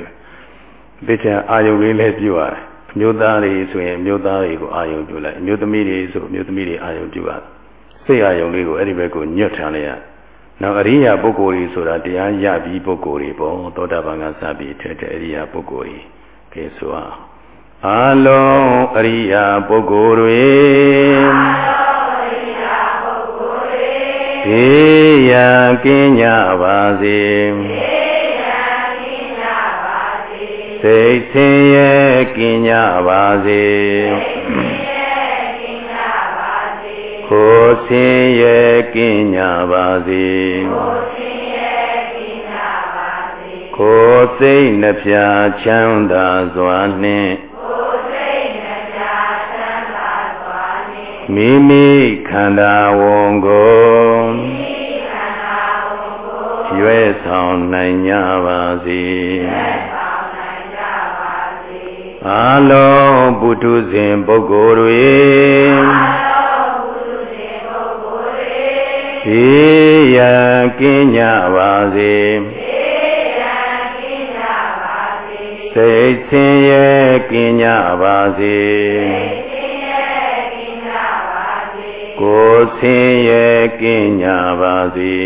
ဒီချာအာယုလေးလည်းပြုရတယ်အမျိုးသားတွေဆိုရင်အမျိုးသားတွေကိုအာယုပြုလိုက်အမျိုးသမီးတွေဆိုအမျိုးသမီးတွေအာယုပြုရတယ်စိတ်အာယုလေးကိုအဲ့ဒီဘက်ကိုညွတ်ထားလိုက်ရနောက်အရိယာပုဂ္ဂိုလ်ကြီးဆိုတာတရားရပြီးပုဂ္ဂိုလ်တွေပေါ့သောတာပန်ကစပြီးထဲတဲ့အရိယာပုဂ္ဂိုလ်ကြီးကဲဆိုအောင်အလုံးအရိယာပုဂ္ဂိုလ်တွေေ ရန်ကင်းကြပါစေစိတ်ဆင်းရဲကင်းကြပါစေကိုယ်ဆင်းရဲကင်းကြပါစေကိုယ်စိတ်နှပြချမ်းသာစွာနှင့် မိမိခန္ဓာဝန်ကိုရွယ်ဆောင်နိုင်ကြပါစေအလုံးပုထုဇဉ်ပုဂ္ဂိုလ်တွေေရန်ကင်းကြပါစေစိတ်ဆင်းရဲကင်းကြပါစေ ကိုယ်ဆင်းရဲကင်းကြပါစေ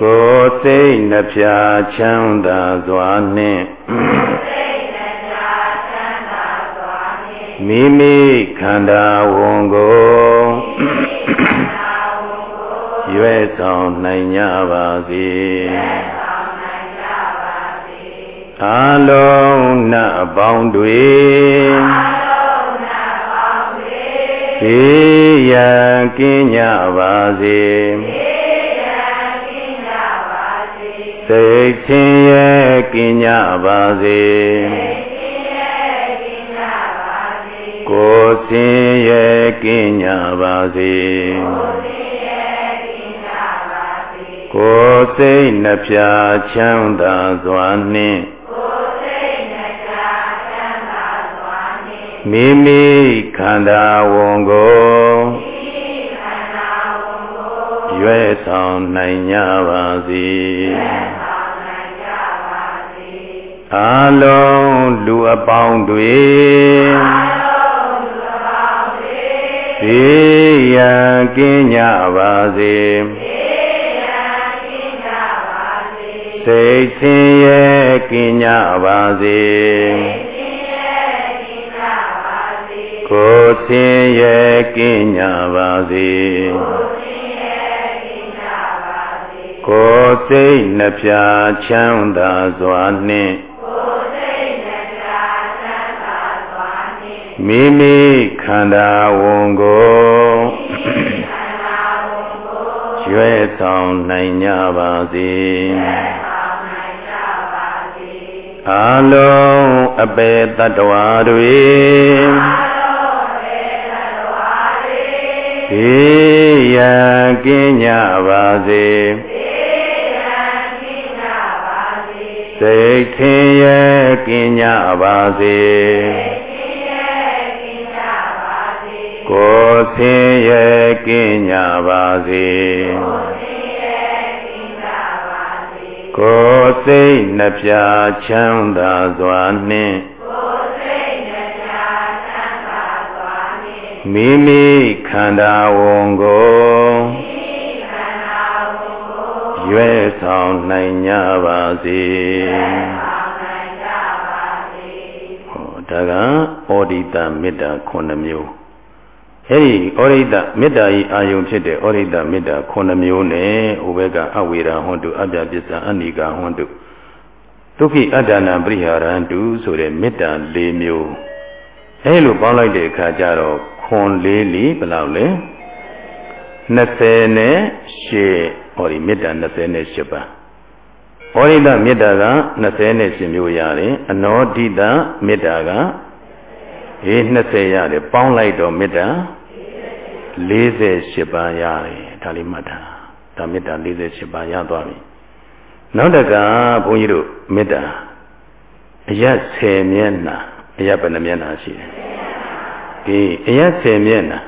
ကိုယ်စိတ်နှပြချမ်းသာစွာနှင့်မိမိခန္ဓာဝန်ကိုရွယ်ဆောင်နိုင်ကြပါစေအလုံးနတ်အပေါင်းတွေေ ရန်ကင်းကြပါစေစိတ်ချင်းရဲ့ကင်းကြပါစေကိုယ်ဆင်းရဲကင်းကြပါစေကိုယ်စိတ်နှပြချမ်းသာစွာနှင့် မိမိခန္ဓာဝန်ကိုရွယ်ဆောင်နိုင်ကြပါစေအာလုံးလူအပေါင်းတွေသေရန်ကင်းကြပါစေစိတ်ဆင်းရဲကင်းကြပါစေ ကိုယ်ဆင်းရဲကင်းကြပါစေကိုယ်စိတ်နှပြချမ်းသာစွာနှင့်မိမိခန္ဓာဝန်ကိုရွဲဆောင်နိုင်ကြပါစေအလုံးအပေတတ္တဝါတွေေ ရန်ကင်းကြပါစေစိတ်ထင်ရဲ့ကင်းကြပါစေကိုယ်ဆင်းရဲကင်းကြပါစေကိုယ်စိတ်နှပြချမ်းသာစွာနှင့် မိမိခန္ဓာဝန်ကိုရွယ်ဆောင်နိုင်ကြပါစေဟောဒါကဩဒိတမေတ္တာ9မျိုးအဲဒီဩရိတမေတ္တာဤအာယုံဖြစ်တဲ့ဩရိတမေတ္တာ9မျိုးနဲ့ဥဘကအဝေရာဟွန်တုအပြပစ္စအနိကာဟွန်တုဒုက္ခိအတ္တနာပရိဟာရန္တုဆိုတဲ့မေတ္တာ၄မျိုးအဲလိုပေါင်းလိုက်တဲ့အခါကျတော့ ခွန်လေးလီဘယ်လောက်လဲ20နဲ့8ဟောဒီမေတ္တာ28ပါးဩရိတမေတ္တာက28မျိုးရတယ်အနောဒိတမေတ္တာကအေး20ရတယ်ပေါင်းလိုက်တော့မေတ္တာ48ပါးရတယ်ဒါလေးမှတ်တာဒါမေတ္တာ48ပါးရသွားပြီနောက်တကဘုန်းကြီးတို့မေတ္တာအရ10မျက်နှာအရဘယ်နှမျက်နှာရှိတ ယ်ဒီအရ10မျက်နှာ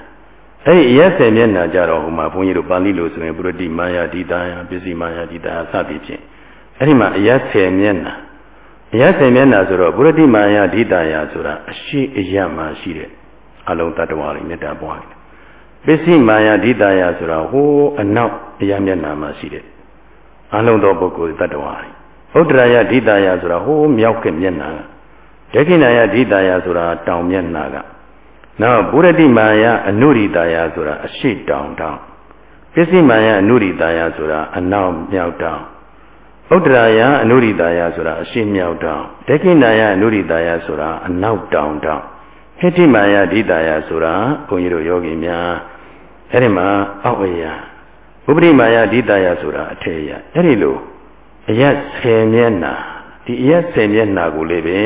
အဲ့ဒီအရ10မျက်နှာကြတော့ဟိုမှာဘုန်းကြီးတို့ပါဠိလိုဆိုရင်ပုရတိမာယာဒီတာယပစ္စည်းမာယာဒီတာယစသည်ဖြင့်အဲ့ဒီမှာအရ10မျက်နှာအရ10မျက်နှာဆိုတော့ပုရတိမာယာဒီတာယဆိုတာအရှိအရမှာရှိတဲ့အလုံးတ attva တွေမေတ္တာပွားတယ်ပစ္စည်းမာယာဒိတာယဆိုတာဟိုးအနောက်အရာမျက်နှာမှာရှိတဲ့အလုံးသောပုဂ္ဂိုလ်တ attva တွေဥဒ္ဒရာယဒိတာယဆိုတာဟိုးမြောက်ကမျက်နှာကဒက္ခိဏယဒိတာယဆိုတာတောင်မျက်နှာက နောက်ပုရတိမာယအနုရိတာယဆိုတာအရှိတောင်တောင်ပစ္စည်းမာယအနုရိတာယဆိုတာအနောက်မြောက်တောင်ဥဒ္ဒရာယအနုရိတာယဆိုတာအရှိမြောက်တောင်ဒက္ခိဏယအနုရိတာယဆိုတာအနောက်တောင်တောင်ဟိတိမာယဒိတာယဆိုတာဘုန်းကြီးတို့ယောဂီများအဲ့ဒီမှာအောက်အရာဥပရိမာယဒိတာယဆိုတာအထေရအဲ့ဒီလိုအရက်10မျက်နှာဒီအရက်10မျက်နှာကိုလေးပဲ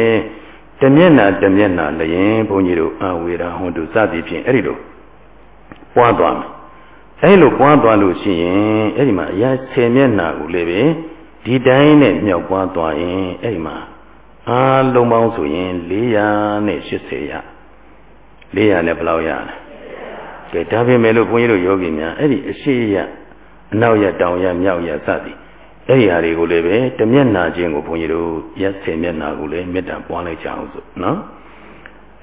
တမျက်နှာတမျက်နှာလျင်ဘုန်းကြီးတို့အဝေရာဟွန်တုစသည်ဖြင့်အဲ့ဒီလိုပွားသွားမယ်အဲ့လိုပွားသွားလို့ရှိရင်အဲ့ဒီမှာအရက်10မျက်နှာကိုလေးပဲဒီတိုင်းနဲ့မြောက်ပွားသွားရင်အဲ့ဒီမှာအားလုံးပေါင်းဆိုရင်480ရ400နဲ့ဘယ်လောက်ရလဲကဲဒါပေမဲ့လို့ဘုန်းကြီးတို့ယောဂီများအဲ့ဒီအရှိရအနောက်ရတောင်ရမြောက်ရစသည် အဲ့ဒီဟာတွေကိုလည်းပဲတမျက်နာခြင်းကိုဘုန်းကြီးတို့ရက်ဆယ်မျက်နာကိုလည်းမေတ္တာပွားလိုက်ကြအောင်ဆိုနော်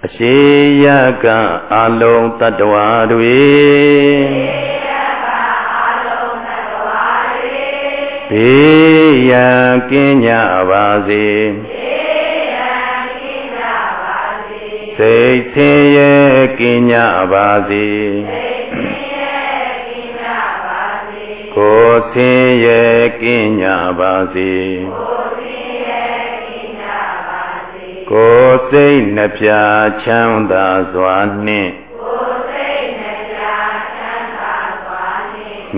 အရှိယကအလုံးတ attva တွေဘေးရန်ကင်းကြပါစေစိတ်ဆင်းရဲကင်းကြပါစေ ကိုယ်ဆင်းရဲကင်းကြပါစေကိုယ်စိတ်နှပြချမ်းသာစွာနှင့်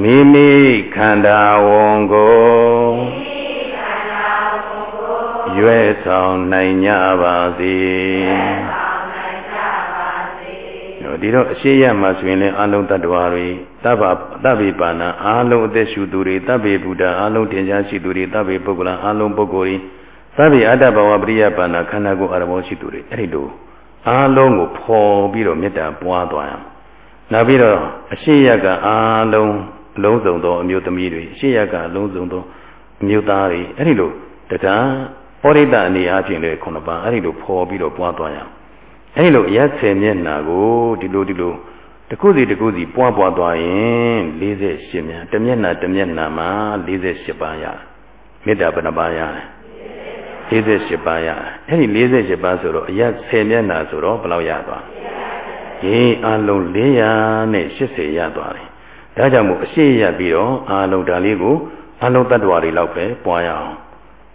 မိမိခန္ဓာဝန်ကိုရွယ်ဆောင်နိုင်ကြပါစေ ဒီတော့အရှိရမှာဆိုရင်လည်းအလုံးတ attva တွေတဗ္ဗတဗ္ဗေပါဏအလုံးအသက်ရှူသူတွေတဗ္ဗေဘုဒ္ဓအလုံးတင်ရှားရှိသူတွေတဗ္ဗေပုဂ္ဂလအလုံးပုဂ္ဂိုလ်တွေတဗ္ဗေအတ္တဘဝပရိယပါဏခန္ဓာကိုယ်အရမောရှိသူတွေအဲ့ဒီလိုအလုံးကိုဖော်ပြီးတော့မေတ္တာပွားသွားရအောင်နောက်ပြီးတော့အရှိရကအလုံးအလုံးစုံသောအမျိုးသမီးတွေအရှိရကအလုံးစုံသောအမျိုးသားတွေအဲ့ဒီလိုတက္ကဩရိတအနေအချင်းလေခုနှစ်ပါးအဲ့ဒီလိုဖော်ပြီးတော့ပွားသွားရအောင် အဲ့ဒီလိုအရက်ဆယ်မျက်နှာကိုဒီလိုဒီလိုတခုစီတခုစီပွားပွားသွားရင်48မျက်တစ်မျက်နှာတစ်မျက်နှာမှာ48ပါးရမေတ္တာဘယ်နှပါးရတယ်48ပါးရအဲ့ဒီ48ပါးဆိုတော့အရက်10မျက်နှာဆိုတော့ဘယ်လောက်ရသွားအေးအလုံး480ရသွားတယ်ဒါကြောင့်မို့အရှိရပြီးတော့အာလုံးဒါလေးကိုအလုံးတ attva တွေလောက်ပဲပွားရအောင်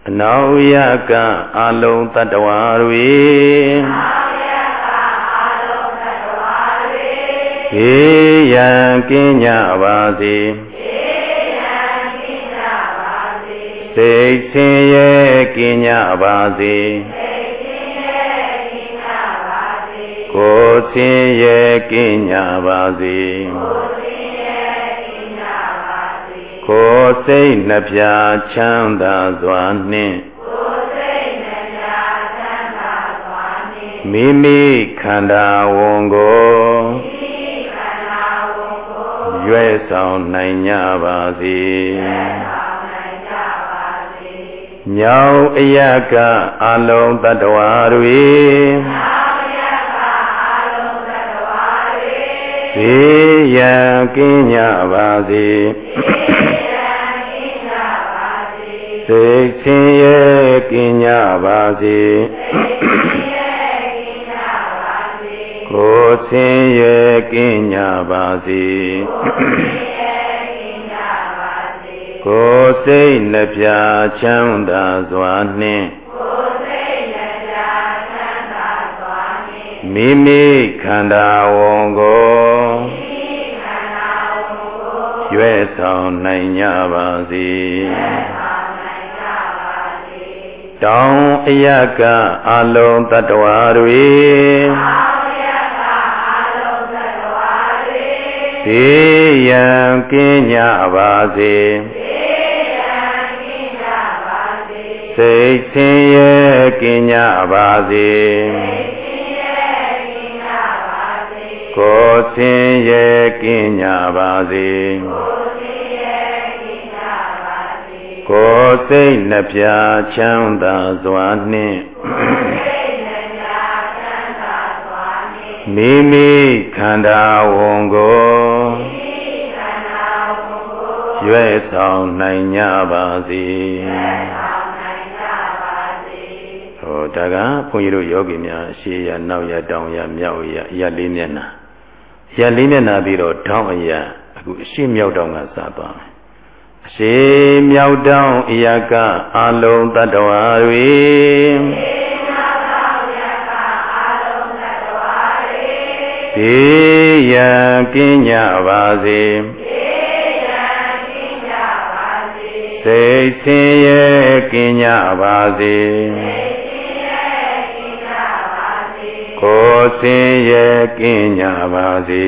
အနောက်ယကအလုံးတ attva တွေေ ယံကင်းကြပါစေစိတ်ဆင်းရဲကင်းကြပါစေကိုယ်ဆင်းရဲကင်းကြပါစေကိုယ်စိတ်နှပြချမ်းသာစွာနှင့်မိမိခန္ဓာဝန်ကို ရွယ်ဆောင်နိုင်ကြပါစေညောင်အယကအလုံးတ attva တွေသေရန်ကင်းကြပါစေစိတ်ဆင်းရဲကင်းကြပါစေ ကိုဆင်းရဲကင်းကြပါစေကိုစိတ်နှပြချမ်းသာစွာနှင့်မိမိခန္ဓာဝန်ကိုရွယ်ဆောင်နိုင်ကြပါစေတောင်းအယကအလုံးတ attva တွေ သေရန်ကင်းကြပါစေစိတ်ဆင်းရဲကင်းကြပါစေကိုယ်ဆင်းရဲကင်းကြပါစေကိုယ်စိတ်နှပြချမ်းသာစွာနှင့် မိမိခန္ဓာဝန်ကိုရွယ်ဆောင်နိုင်ကြပါစေဟောဒါကဘုန်းကြီးတို့ယောဂီများအရှိရနောက်ရတောင်ရမြောက်ရရလေးမျက်နှာရလေးမျက်နှာပြီးတော့ထောင်းအရာအခုအရှိမြောက်တောင်ကစသွားမယ်အရှိမြောက်တောင်အရာကအလုံးတ attva တွေသေ ရန်ကင်းကြပါစေစိတ်ဆင်းရဲကင်းကြပါစေကိုယ်ဆင်းရဲကင်းကြပါစေ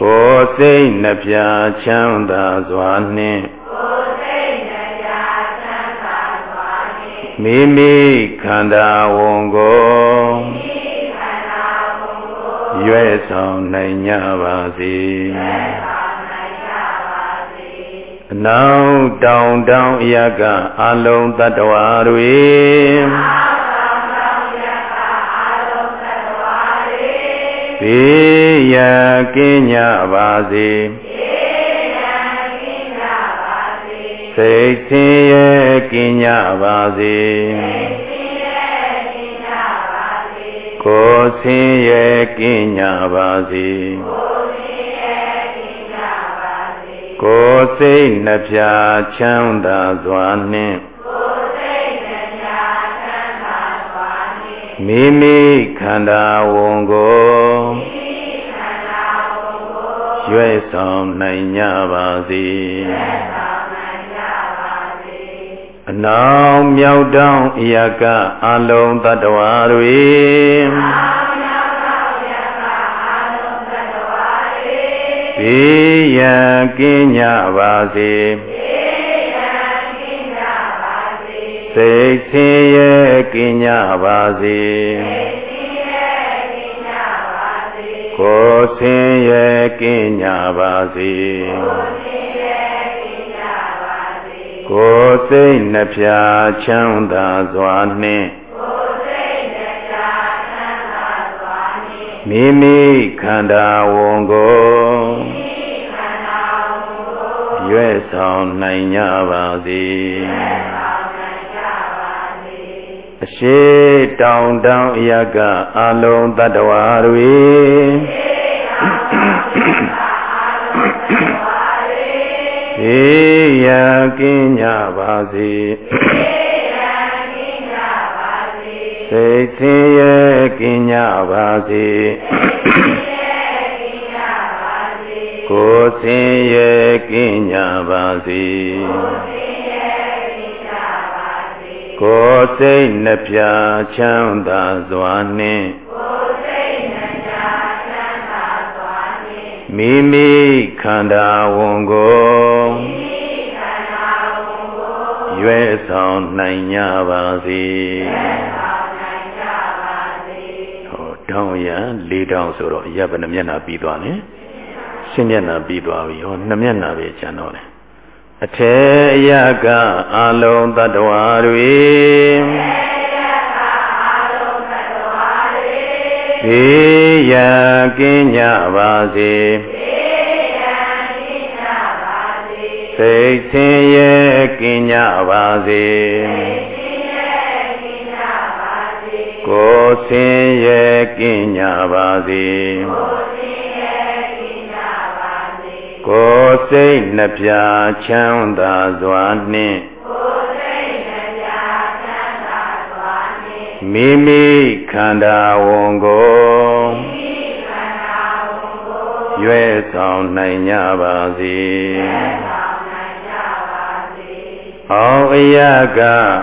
ကိုယ်စိတ်နှပြချမ်းသာစွာနှင့် မိမိခန္ဓာဝန်ကိုရွယ်ဆောင်နိုင်ကြပါစေအနောက်တောင်တောင်အရကအလုံးတ attva တွေသေရကင်းကြပါစေစိ တ်ဆင်းရဲကင်းကြပါစေကိုယ်ဆင်းရဲကင်းကြပါစေကိုယ်စိတ်နှပြချမ်းသာစွာနှင့်မိမိခန္ဓာဝန်ကိုရွယ်ဆောင်နိုင်ကြပါစေ အနောင်မြောက်တောင်းအရာကအလုံးတ attva တွေသေရန်ကင်းကြပါစေစိတ်ဆင်းရဲကင်းကြပါစေကိုယ်ဆင်းရဲကင်းကြပါစေ ကိုယ်စိတ်နှဖျားချမ်းသာစွာနှင့်မိမိခန္ဓာဝန်ကိုရွဲ့ဆောင်နိုင်ကြပါစေအရှိတောင်တောင်အရကအလုံးတ attva တွေေရက င်းကြပါစေစိတ်ဆင်းရဲကင်းကြပါစေကိုယ်ဆင်းရဲကင်းကြပါစေကိုယ်စိတ်နှပြချမ်းသာစွာနှင့် မိမိခန္ဓာဝန်ကိုရွယ်ဆောင်နိုင်ကြပါစေဟောတောင်းရလေးတောင်းဆိုတော့ရပ်ဘယ်နှမျက်နှာပြီးသွားလဲရှင်းမျက်နှာပြီးသွားပြီဟောနှစ်မျက်နှာပဲကျန်တော့တယ်အထေအယကအလုံးတ attva တွေေ ရကင်းကြပါစေစိတ်ဆင်းရဲကင်းကြပါစေကိုယ်ဆင်းရဲကင်းကြပါစေကိုယ်စိတ်နှပြချမ်းသာစွာနှင့် မိမိခန္ဓာဝန်ကိုရွဲ့ဆောင်နိုင်ကြပါစေအောင်အယက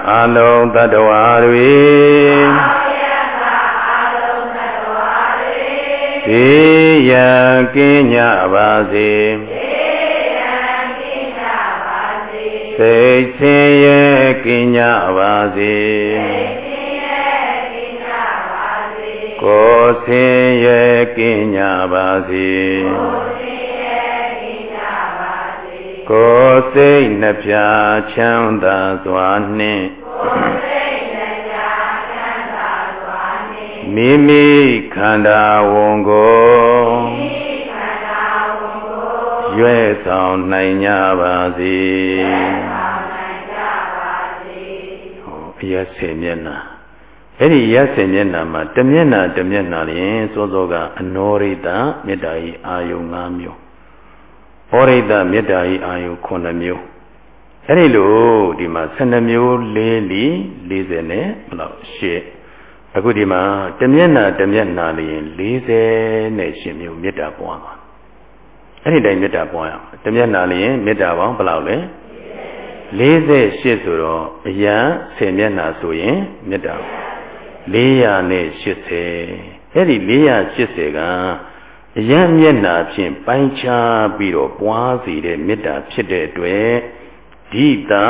အလုံးတ attva တွေေရကင်းကြပါစေစိတ်ဆင်းရဲကင်းကြပါစေ ကိုယ်ဆင်းရဲကင်းကြပါစေကိုယ်စိတ်နှပြချမ်းသာစွာနှင့်မိမိခန္ဓာဝန်ကိုရွဲ့ဆောင်နိုင်ကြပါစေဟောအရက်ဆင်မျက်နှာ အဲ့ဒီရက်ဆင်မျက်နှာမှာတမျက်နှာတမျက်နှာလျင်စောစောကအနောရိတမေတ္တာဤအာယု၅မျိုးဩရိတမေတ္တာဤအာယု9မျိုးအဲ့ဒီလိုဒီမှာ12မျိုးလေးလီ40နဲ့ဘယ်လောက်ရှစ်အခုဒီမှာတမျက်နှာတမျက်နှာလျင်40နဲ့ရှင်မျိုးမေတ္တာပွားပါအဲ့ဒီတိုင်းမေတ္တာပွားရအောင်တမျက်နှာလျင်မေတ္တာပေါင်းဘယ်လောက်လဲ48ဆိုတော့အရန်10မျက်နှာဆိုရင်မေတ္တာ 480အဲ့ဒီ480ကအရန်မျက်နှာဖြင့်ပိုင်းခြားပြီးတော့ပွားစီတဲ့မေတ္တာဖြစ်တဲ့အတွက်ဒိတာ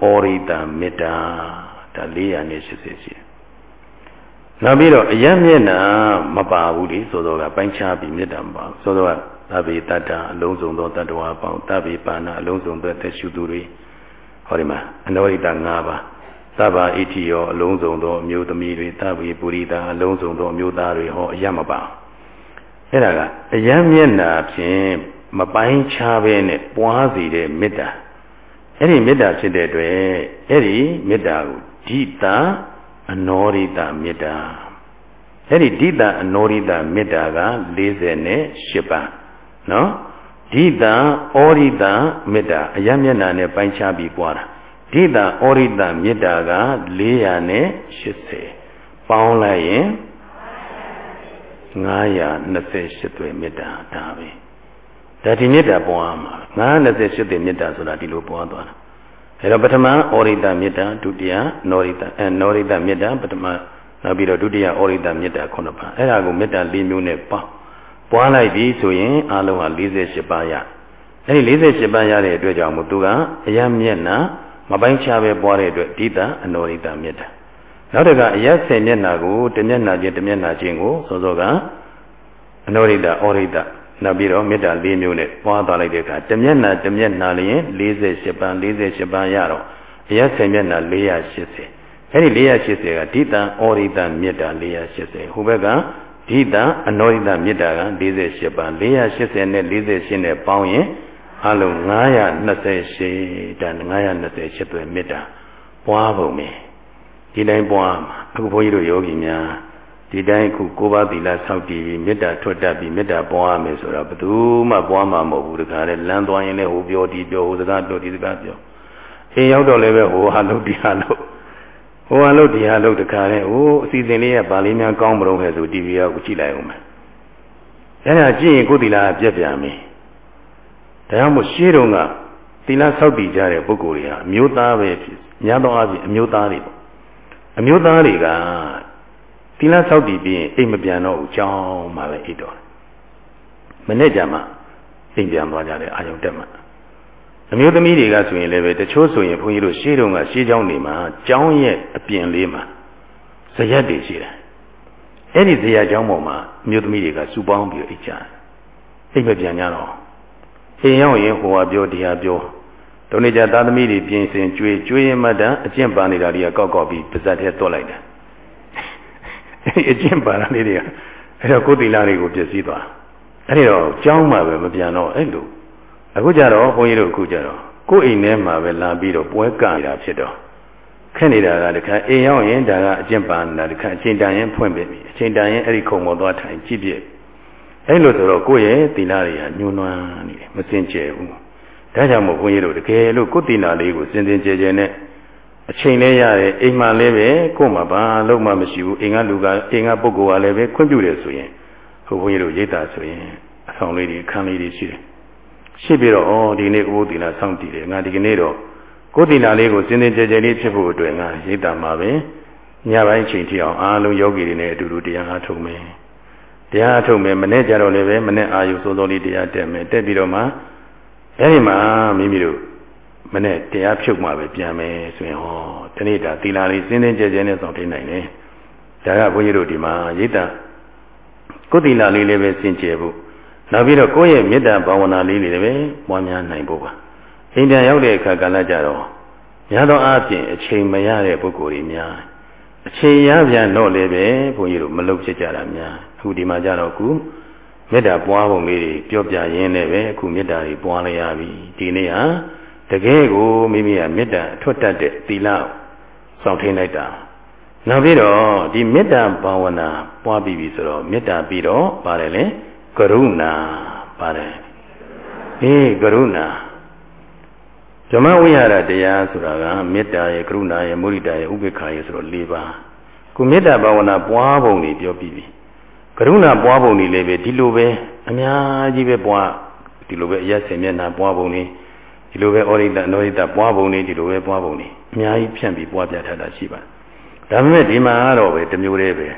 ဩရိတာမေတ္တာဒါ480ရှိတယ်နောက်ပြီးတော့အယံမျက်နှာမပါဘူးလေဆိုတော့ကပိုင်းခြားပြီးမေတ္တာမပါဘူးဆိုတော့သဗ္ဗေတ္တာအလုံးစုံသောတ attva ပေါင်းသဗ္ဗေပါဏအလုံးစုံသောသက်ရှုသူတွေဟောဒီမှာအနောရိတ၅ပါး သဗ္ဗဣတိယောအလုံးစုံသောအမျိုးသမီးတွေသဗ္ဗေပုရိသအလုံးစုံသောအမျိုးသားတွေဟောအယံမပါအဲ့ဒါကအယံမျက်နှာဖြင့်မပိုင်းခြားပဲနဲ့ပွားစီတဲ့မေတ္တာအဲ့ဒီမေတ္တာဖြစ်တဲ့အတွက်အဲ့ဒီမေတ္တာကိုဓိတာအနောရိတမေတ္တာအဲ့ဒီဒိတာအနောရိတမေတ္တာက48ပါးနော်ဒိတာဩရိတမေတ္တာအယမျက်နာနဲ့ပိုင်းခြားပြီးပွားတာ ဒိတာဩရိတမေတ္တာက480ပေါင်းလိုက်ရင်928သွေမေတ္တာဒါပဲဒါဒီမေတ္တာပွားမှာ928သွေမေတ္တာဆိုတာဒီလိုပွားသွားတာအဲတော့ပထမဩရိတမေတ္တာဒုတိယနောရိတအဲနောရိတမေတ္တာပထမနောက်ပြီးတော့ဒုတိယဩရိတမေတ္တာ9ပါးအဲ့ဒါကိုမေတ္တာ၄မျိုးနဲ့ပေါင်းပွားလိုက်ပြီဆိုရင်အလုံးဟာ48ပါးရအဲ့ဒီ48ပါးရတဲ့အတွက်ကြောင့်မို့သူကအယမျက်နှာ မပိုင်းခြားပဲပွားတဲ့အတွက်ဒီတာအနောရိတမေတ္တာနောက်တကအယ10မျက်နှာကိုတမျက်နှာချင်းတမျက်နှာချင်းကိုစောစောကအနောရိတဩရိတနောက်ပြီးတော့မေတ္တာ၄မျိုးနဲ့ပွားသွားလိုက်တဲ့အခါတမျက်နှာတမျက်နှာလျင်48ပန်း48ပန်းရတော့အရဆယ်မျက်နှာ480အဲ့ဒီ480ကဒိတံဩရိတမေတ္တာ480ဟိုဘက်ကဒိတံအနောရိတမေတ္တာက48ပါ480နဲ့48နဲ့ပေါင်းရင် အလုံး928တန်928သွဲမေတ္တာပွားပုံပဲဒီတိုင်းပွားမှာအခုဘုန်းကြီးတို့ယောဂီများဒီတိုင်းခုကိုးပါးသီလဆောက်တည်ပြီးမေတ္တာထွတ်တတ်ပြီးမေတ္တာပွားမယ်ဆိုတော့ဘယ်သူမှပွားမှာမဟုတ်ဘူးတခါလေလမ်းသွားရင်လည်းဟိုပြောဒီပြောဟိုစကားပြောဒီစကားပြောအိမ်ရောက်တော့လည်းပဲဟိုဟာလုပ်ဒီဟာလုပ်ဟိုဟာလုပ်ဒီဟာလုပ်တခါလေဟိုအစီအစဉ်လေးကဗာလေးများကောင်းမလို့ခဲ့ဆို TV ရောက်ကြည့်လိုက်အောင်မယ်အဲ့ဒါကြည့်ရင်ကိုယ်သီလပြက်ပြန်ပြီ ဒါကြောင့်မို့ရှေးတုန်းကသီလဆောက်တည်ကြတဲ့ပုဂ္ဂိုလ်တွေဟာအမျိုးသားပဲဖြစ်ညာတော်အပြင်အမျိုးသားတွေပေါ့အမျိုးသားတွေကသီလဆောက်တည်ပြီးရင်အိမ်မပြန်တော့ဘူးကြောင်းမှလည်းအိတ်တော်မနေ့ကမှအိမ်ပြန်သွားကြတယ်အာယုံတက်မှအမျိုးသမီးတွေကဆိုရင်လည်းပဲတချို့ဆိုရင်ဘုန်းကြီးတို့ရှေးတုန်းကရှေးကျောင်းတွေမှာကျောင်းရဲ့အပြင်လေးမှာဇရက်တွေရှိတယ်အဲ့ဒီဇရက်ကျောင်းပေါ်မှာအမျိုးသမီးတွေကစူပေါင်းပြီးအိတ်ကြအိမ်မပြန်ကြတော့ အိမ်ရောက်ရင်ဟိုဟာပြောတရားပြောဒုနေကြသားသမီးတွေပြင်ဆင်ကြွေကြွေရင်မတန်အကျင့်ပါနေတာတွေကကောက်ကောက်ပြီးပါဇက်ထဲတွတ်လိုက်တယ်အကျင့်ပါတာလေးတွေကအဲ့တော့ကိုယ်တိလာတွေကိုပြည့်စည်သွားအဲ့ဒီတော့ကြောင်းမှပဲမပြန်တော့အဲ့လိုအခုကြတော့ဘုန်းကြီးတို့အခုကြတော့ကိုယ်အိမ်ထဲမှာပဲလာပြီးတော့ပွဲကနေတာဖြစ်တော့ခက်နေတာကတခါအိမ်ရောက်ရင်ဒါကအကျင့်ပါနေတာတခါအချိန်တန်ရင်ဖွင့်ပြပြီအချိန်တန်ရင်အဲ့ဒီခုံပေါ်သွားထိုင်ကြည့်ပြ အဲ့လိုဆိုတော့ကိုယ့်ရဲ့သီလတွေကညှိုးနွမ်းနေတယ်မစင်ကြယ်ဘူးဒါကြောင့်မို့ဘုန်းကြီးတို့တကယ်လို့ကိုယ်သီလလေးကိုစင်စင်ကြယ်ကြယ်နဲ့အချိန်လေးရတယ်အိမ်မှာလည်းပဲကို့မှာဘာလုံးမှမရှိဘူးအိမ်ကလူကအိမ်ကပုဂ္ဂိုလ်ကလည်းပဲခွင့်ပြုတယ်ဆိုရင်ဟိုဘုန်းကြီးတို့ရိတ်တာဆိုရင်အဆောင်လေးတွေအခန်းလေးတွေရှိတယ်ရှိပြီးတော့ဩဒီနေ့ကိုယ်သီလစောင့်တည်တယ်ငါဒီကနေ့တော့ကိုယ်သီလလေးကိုစင်စင်ကြယ်ကြယ်လေးဖြစ်ဖို့အတွက်ငါရိတ်တာမှာပဲညပိုင်းချိန်ထိအောင်အားလုံးယောဂီတွေနဲ့အတူတူတရားအားထုတ်မယ် တရားအားထုတ်မယ်မနေ့ကျတော့လည်းပဲမနေ့အာယုစိုးစိုးလေးတရားတက်မယ်တက်ပြီးတော့မှအဲဒီမှာမိမိတို့မနဲ့တရားဖြုတ်မှပဲပြန်မယ်ဆိုရင်ဟောဒီနေ့ဒါသီလလေးစင်းစင်းကြဲကြဲနဲ့ဆောင်ထိနိုင်တယ်ဒါကဘုန်းကြီးတို့ဒီမှာရိတ်တကိုယ်သီလလေးလည်းပဲစင်ကြယ်ဖို့နောက်ပြီးတော့ကိုယ့်ရဲ့မေတ္တာဘာဝနာလေးတွေလည်းပဲပွားများနိုင်ဖို့ပါအိမ်ပြန်ရောက်တဲ့အခါကာလကြတော့များသောအားဖြင့်အချိန်မရတဲ့ပုဂ္ဂိုလ်တွေများအချိန်ရပြန်တော့လည်းပဲဘုန်းကြီးတို့မလုပ်ဖြစ်ကြတာများ အခုဒီမှာကြတော့ခုမေတ္တာပွားပုံလေးတွေပြောပြရင်းနဲ့ပဲအခုမေတ္တာတွေပွားလိုက်ရပြီဒီနေ့ဟာတကယ်ကိုမိမိကမေတ္တာအထွတ်တတ်တဲ့သီလစောင့်ထိန်လိုက်တာနောက်ပြီးတော့ဒီမေတ္တာဘာဝနာပွားပြီးပြီဆိုတော့မေတ္တာပြီးတော့ပါတယ်လေကရုဏာပါတယ်အေးကရုဏာဓမ္မဝိဟာရတရားဆိုတာကမေတ္တာရဲ့ကရုဏာရဲ့မုဒိတာရဲ့ဥပေက္ခာရဲ့ဆိုတော့၄ပါးခုမေတ္တာဘာဝနာပွားပုံတွေပြောပြီးပြီ ကရုဏာပွားပုံတွေလည်းပဲဒီလိုပဲအများကြီးပဲပွားဒီလိုပဲအရက်စင်မျက်နှာပွားပုံတွေဒီလိုပဲဩရိတနောရိတပွားပုံနေဒီလိုပဲပွားပုံနေအများကြီးဖြန့်ပြီးပွားပြထားတာရှိပါတယ်ဒါပေမဲ့ဒီမှာကတော့ပဲတစ်မျိုးတည်းပဲ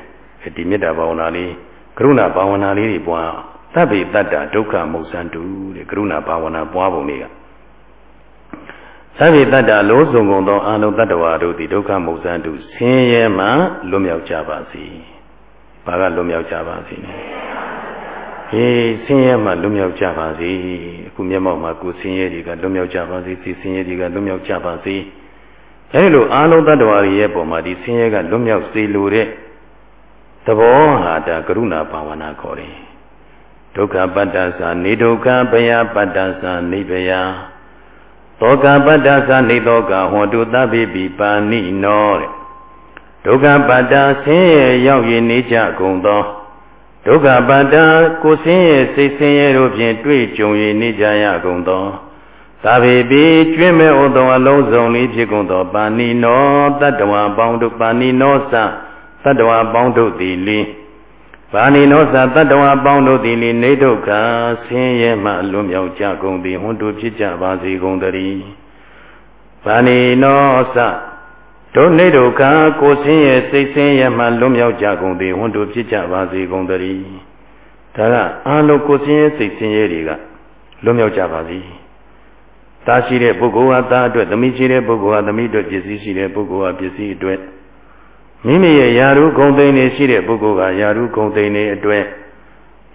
ဒီမေတ္တာဘာဝနာလေးကရုဏာဘာဝနာလေးတွေပွားသဗ္ဗေတ္တဒုက္ခမုတ်စံတုတဲ့ကရုဏာဘာဝနာပွားပုံလေးကသဗ္ဗေတ္တလိုးစုံကုန်သောအာလုံတတ္တဝါတို့သည်ဒုက္ခမုတ်စံတုဆင်းရဲမှလွတ်မြောက်ကြပါစေ။ ဘာကလွတ်မြောက်ကြပါစေ။ဟေးဆင်းရဲမှလွတ်မြောက်ကြပါစေအခုမျက်မှောက်မှာကိုဆင်းရဲတွေကလွတ်မြောက်ကြပါစေစီဆင်းရဲတွေကလွတ်မြောက်ကြပါစေအဲဒီလိုအာလုံးတ attva တွေရဲ့ပုံမှာဒီဆင်းရဲကလွတ်မြောက်စေလိုတဲ့သဘောဟာဒါကရုဏာဘာဝနာခေါ်တယ်ဒုက္ခပတ္တသာနေဒုက္ခဘယပတ္တသာနိဗယသောကပတ္တသာနေသောကဟောတုသဗ္ဗေပိပါဏိနောတဲ့ ဒုက္ခပတ္တဆင်းရဲရောက်ရနေကြကုန်သောဒုက္ခပတ္တကိုဆင်းရဲစိတ်ဆင်းရဲတို့ဖြင့်တွေ့ကြုံ၍နေကြရကုန်သောသာဘေပိကျွင်းမဲ့ဥသောအလုံးစုံလေးဖြစ်ကုန်သောပါဏိနောတတ္တဝါပေါင်းတို့ပါဏိနောသတတ္တဝါပေါင်းတို့သည်လင်းပါဏိနောသတတ္တဝါပေါင်းတို့သည်လင်းနေဒုက္ခဆင်းရဲမှလွန်မြောက်ကြကုန်သည်ဟွန်းတို့ဖြစ်ကြပါစေကုန်သတည်းပါဏိနောသ ဒုနေဒုက္ခကိုဆင်းရဲစိတ်ဆင်းရဲမှလွတ်မြောက်ကြကုန်သည်ဝန်တို့ဖြစ်ကြပါစေကုန်သတည်းဒါကအာလုံးကိုဆင်းရဲစိတ်ဆင်းရဲတွေကလွတ်မြောက်ကြပါစေတာရှိတဲ့ပုဂ္ဂိုလ်ဟာတာအတွက်သမီးရှိတဲ့ပုဂ္ဂိုလ်ဟာသမီးအတွက်ပစ္စည်းရှိတဲ့ပုဂ္ဂိုလ်ဟာပစ္စည်းအတွက်မိမိရဲ့ယာရုဂုံသိန်းနေရှိတဲ့ပုဂ္ဂိုလ်ကယာရုဂုံသိန်းနေအတွက်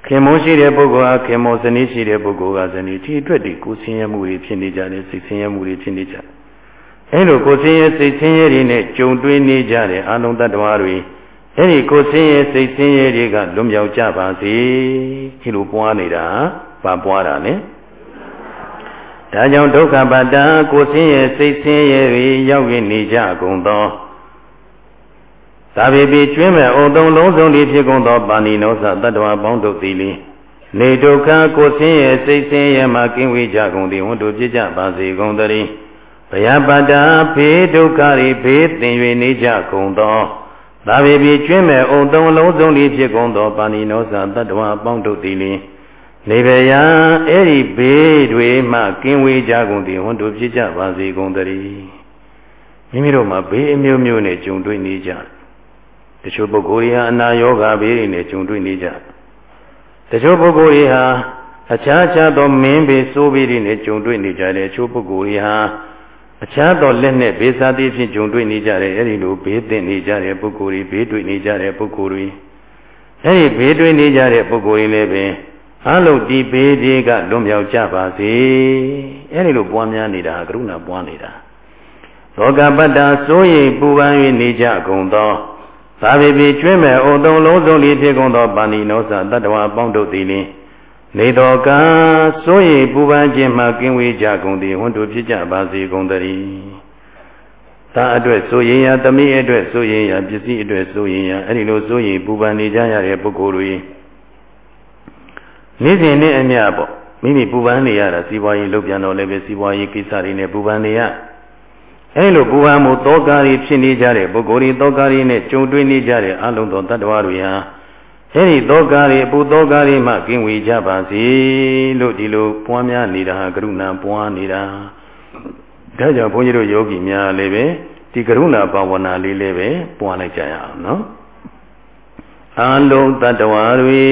ခင်မိုးရှိတဲ့ပုဂ္ဂိုလ်ဟာခင်မိုးဇနီးရှိတဲ့ပုဂ္ဂိုလ်ကဇနီးဒီအတွက်ဒီကိုဆင်းရဲမှုတွေဖြစ်နေကြတယ်စိတ်ဆင်းရဲမှုတွေဖြစ်နေကြတယ် အဲလိုကိုယ်ဆင်းရဲစိတ်ဆင်းရဲတွေနဲ့ကြုံတွေ့နေကြတဲ့အလုံးတ attva တွေအဲဒီကိုယ်ဆင်းရဲစိတ်ဆင်းရဲတွေကလွတ်မြောက်ကြပါစေဒီလိုပွားနေတာဘာပွားတာလဲဒါကြောင့်ဒုက္ခပတ္တကိုယ်ဆင်းရဲစိတ်ဆင်းရဲတွေရောက်ရနေကြကုန်သောသာဝေပိကျွင်းမဲ့အုံသုံးလုံးစုံဒီဖြစ်ကုန်သောပါဏိနောသတ္တဝါပေါင်းတို့သည်လင်နေဒုက္ခကိုဆင်းရဲစိတ်ဆင်းရဲမှကင်းဝေးကြကုန်သည်ဝန်တို့ပြကြပါစေကုန်တည်း ဘယပတ္တာဖေဒုက္ခရိဖေသင်၍နေကြကုန်သောသာဝေပိကျွင်းမဲ့အုံသုံးလုံးစုံဒီဖြစ်ကုန်သောပါဏိနောသတ္တဝါပေါင်းတို့သည်လင်နေဗယံအဲ့ဒီဘေးတွေမှကင်းဝေးကြကုန်သည်ဝန်တို့ပြကြပါစေကုန်တည်းမိမိတို့မှာဘေးအမျိုးမျိုးနဲ့ကြုံတွေ့နေကြတယ်တချို့ပုဂ္ဂိုလ်တွေဟာအနာရောဂါဘေးတွေနဲ့ကြုံတွေ့နေကြတချို့ပုဂ္ဂိုလ်တွေဟာအခြားခြားသောမင်းဘေးစိုးဘေးတွေနဲ့ကြုံတွေ့နေကြတယ်တချို့ပုဂ္ဂိုလ်တွေဟာ အခြားသောလက်နဲ့ဘေးစားသည်ဖြင့်ကြုံတွေ့နေကြတယ်အဲဒီလိုဘေးသင့်နေကြတဲ့ပုဂ္ဂိုလ်တွေဘေးတွေ့နေကြတဲ့ပုဂ္ဂိုလ်တွေအဲဒီဘေးတွေ့နေကြတဲ့ပုဂ္ဂိုလ်တွေလည်းပင်အလုံးဒီဘေးတွေကလွန်မြောက်ကြပါစေအဲဒီလိုပွားများနေတာကရုဏာပွားနေတာသောကပတ္တာစိုးရိမ်ပူပန်၍နေကြကုန်သောသာဝေပိကျွင်းမဲ့အိုသုံးလုံးစုံလေးဖြစ်ကုန်သောပါဏိနောသတတ္တဝါပေါင်းတို့သည်လင် နေတော်ကစိုးရိမ်ပူပန်ခြင်းမှကင်းဝေးကြကုန်သည်ဝန်တို့ဖြစ်ကြပါစေကုန်သတည်းသာအတွက်စိုးရင်ရသမီးအတွက်စိုးရင်ရပစ္စည်းအတွက်စိုးရင်ရအဲ့ဒီလိုစိုးရင်ပူပန်နေကြရတဲ့ပုဂ္ဂိုလ်တွေနေ့စဉ်နဲ့အမျှပေါ့မိမိပူပန်နေရတာစီးပွားရေးလုပ်ပြန်တော့လည်းပဲစီးပွားရေးကိစ္စတွေနဲ့ပူပန်နေရအဲလိုပူပန်မှုတောကာရီဖြစ်နေကြတဲ့ပုဂ္ဂိုလ်တွေတောကာရီနဲ့ကြုံတွေ့နေကြတဲ့အလုံးသောတ attva တွေဟာ အဲဒီတောကာရီပူတောကာရီမှကင်းဝေကြပါစေလို့ဒီလိုပွားများနေတာဟာကရုဏာပွားနေတာဒါကြောင့်ဘုန်းကြီးတို့ယောဂီများလည်းပဲဒီကရုဏာဘာဝနာလေးလည်းပဲပွားလိုက်ကြရအောင်နော်အလုံးတ attva တွေ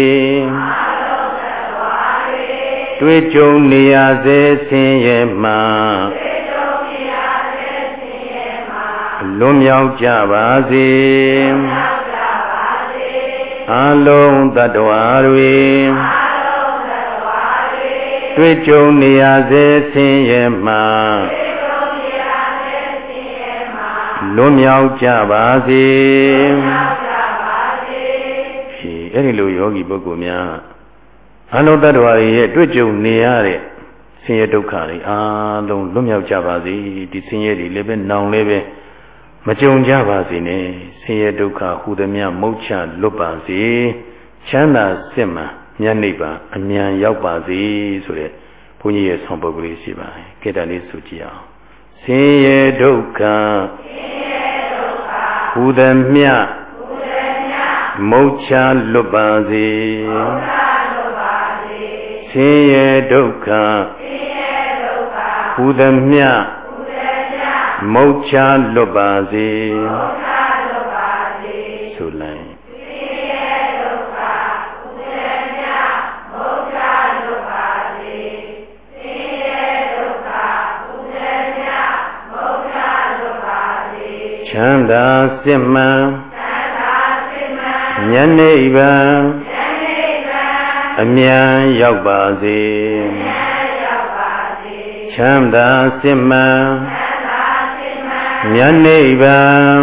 တွေ့ကြုံနေရစေဆင်းရဲမှလွန်မြောက်ကြပါစေ အလုံးတ attva တွေတွေ့ကြုံနေရစေဆင်းရဲမှလွန်မြောက်ကြပါစေအဲ့ဒီလိုယောဂီပုဂ္ဂိုလ်များအလုံးတ attva တွေရဲ့တွေ့ကြုံနေရတဲ့ဆင်းရဲဒုက္ခတွေအားလုံးလွတ်မြောက်ကြပါစေဒီဆင်းရဲတွေလည်းပဲနောင်လည်းပဲ မကြုံကြပါစေနဲ့ဆင်းရဲဒုက္ခဟူသည်မြမုတ်ချလွတ်ပါစေချမ်းသာစစ်မှန်မြတ်နိဗ္ဗာန်အမြန်ရောက်ပါစေဆိုတဲ့ဘုန်းကြီးရဲ့ဆောင်ပုဒ်ကလေးရှိပါတယ်။ကေတလေးဆိုကြည့်အောင်။ဆင်းရဲဒုက္ခဟူသည်မြမုတ်ချလွတ်ပါစေဆင်းရဲဒုက္ခဟူသည်မြ မုတ်ချလွတ်ပါစေမုတ်ချလွတ်ပါစေဆိုလိုက်ချမ်းသာစစ်မှန်ဉာဏ်နိဗ္ဗာန်အမြန်ရောက်ပါစေချမ်းသာစစ်မှန်မြ တ်နိဗ္ဗာန်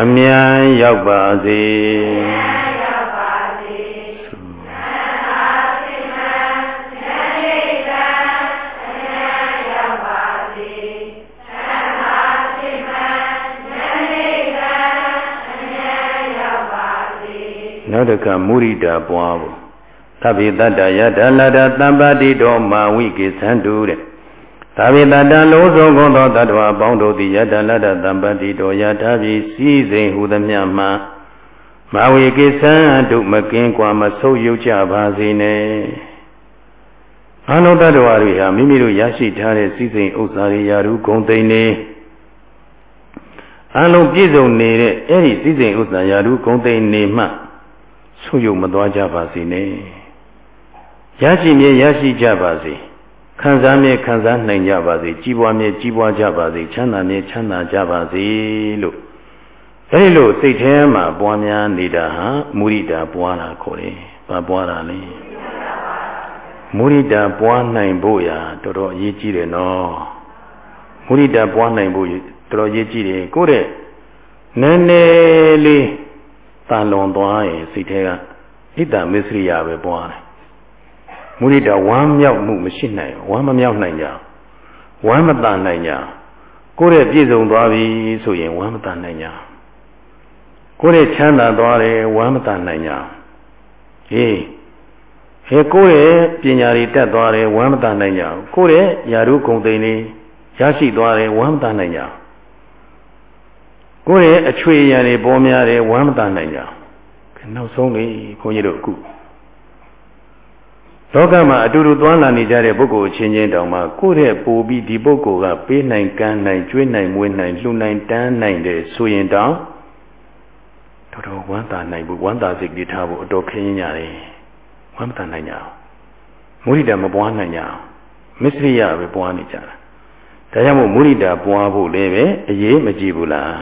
အမြန်ရောက်ပါစေနောက်တစ်ခါမုရိဒာပွားဖို့သဗ္ဗေတတ္တယတလာတသံပါတိတော်မာဝိကေသံတုတဲ့ သာဝေတတံလုံးစုံကုန်သောတ attva အပေါင်းတို့သည်ယတလတ္တတံပတိတော်ယထာပြီးစည်းစိမ်ဟူသမျှမှာမဝေကိသံတို့မကင်းကွာမဆုပ်ယုတ်ကြပါစေနဲ့အလုံးတ attva တွေဟာမိမိတို့ရရှိထားတဲ့စည်းစိမ်ဥစ္စာတွေယာရုဂုံသိမ့်နေအလုံးပြည့်စုံနေတဲ့အဲ့ဒီစည်းစိမ်ဥစ္စာယာရုဂုံသိမ့်နေမှဆုပ်ယုတ်မသွားကြပါစေနဲ့ရရှိမြဲရရှိကြပါစေ။ ခံစားမြဲခံစားနိုင်ကြပါစေကြီးပွားမြဲကြီးပွားကြပါစေချမ်းသာမြဲချမ်းသာကြပါစေလို့အဲဒီလိုစိတ်ထဲမှာပွားများနေတာဟာမုရိဒာပွားတာခေါ်တယ်။ဘာပွားတာလဲ။မုရိဒာပွားနိုင်ဖို့ရာတော်တော်အရေးကြီးတယ်နော်။မမုရိဒပွားနိုင်ဖို့တော်တော်ရေးကြည့်တယ်ကိုယ့်တဲ့နည်းနည်းလေးတန်လွန်သွားရင်စိတ်ထဲကဣဒ္ဓမစ္စရိယပဲပွားတယ် မုရိဒဝမ်းမြောက်မှုမရှိနိုင်ဝမ်းမမြောက်နိုင်ကြဝမ်းမတန်နိုင်ကြကိုယ့်ရဲ့ပြည့်စုံသွားပြီဆိုရင်ဝမ်းမတန်နိုင်ကြကိုယ့်ရဲ့ချမ်းသာသွားတယ်ဝမ်းမတန်နိုင်ကြဟေးဟဲကိုယ့်ရဲ့ပညာတွေတက်သွားတယ်ဝမ်းမတန်နိုင်ကြကိုယ့်ရဲ့ယာရုဂုံသိန်းလေးရရှိသွားတယ်ဝမ်းမတန်နိုင်ကြကိုယ့်ရဲ့အချွေရံတွေပေါ်များတယ်ဝမ်းမတန်နိုင်ကြနောက်ဆုံးလေဘုန်းကြီးတို့အခု လောကမှာအတူတူသွားလာနေကြတဲ့ပုဂ္ဂိုလ်ချင်းချင်းတောင်မှကိုယ့်ရဲ့ပိုပြီးဒီပုဂ္ဂိုလ်ကပေးနိုင်ကမ်းနိုင်ကျွေးနိုင်မွေးနိုင်လှူနိုင်တန်းနိုင်တယ်ဆိုရင်တောင်တော်တော်ဝမ်းသာနိုင်ဘူးဝမ်းသာစိတ်ကြီးထားဖို့အတော်ခင်းရတယ်ဝမ်းသာနိုင်ကြအောင်မုရိဒမပွားနိုင်ကြအောင်မစ္စရိယပဲပွားနေကြတာဒါကြောင့်မို့မုရိဒပွားဖို့လည်းပဲအရေးမကြည့်ဘူးလား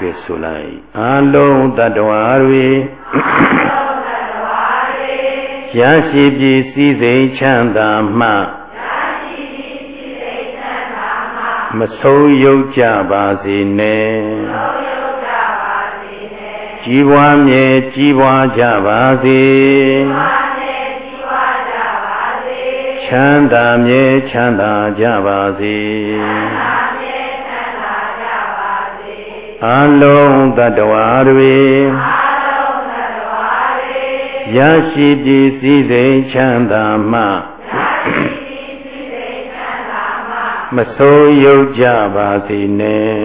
ကဲဆိုလိုက်အလုံးတ attva တွေ ရရှိပြီးစည်းစိမ်ချမ်းသာမှမဆုံးယုတ်ကြပါစေနဲ့ကြီးပွားမြဲကြီးပွားကြပါစေချမ်းသာမြဲချမ်းသာကြပါစေအလုံးတ attva တွေ ရရှိပြီးစည်းစိမ်ချမ်းသာမှမဆိုးရုပ်ကြပါစေနဲ့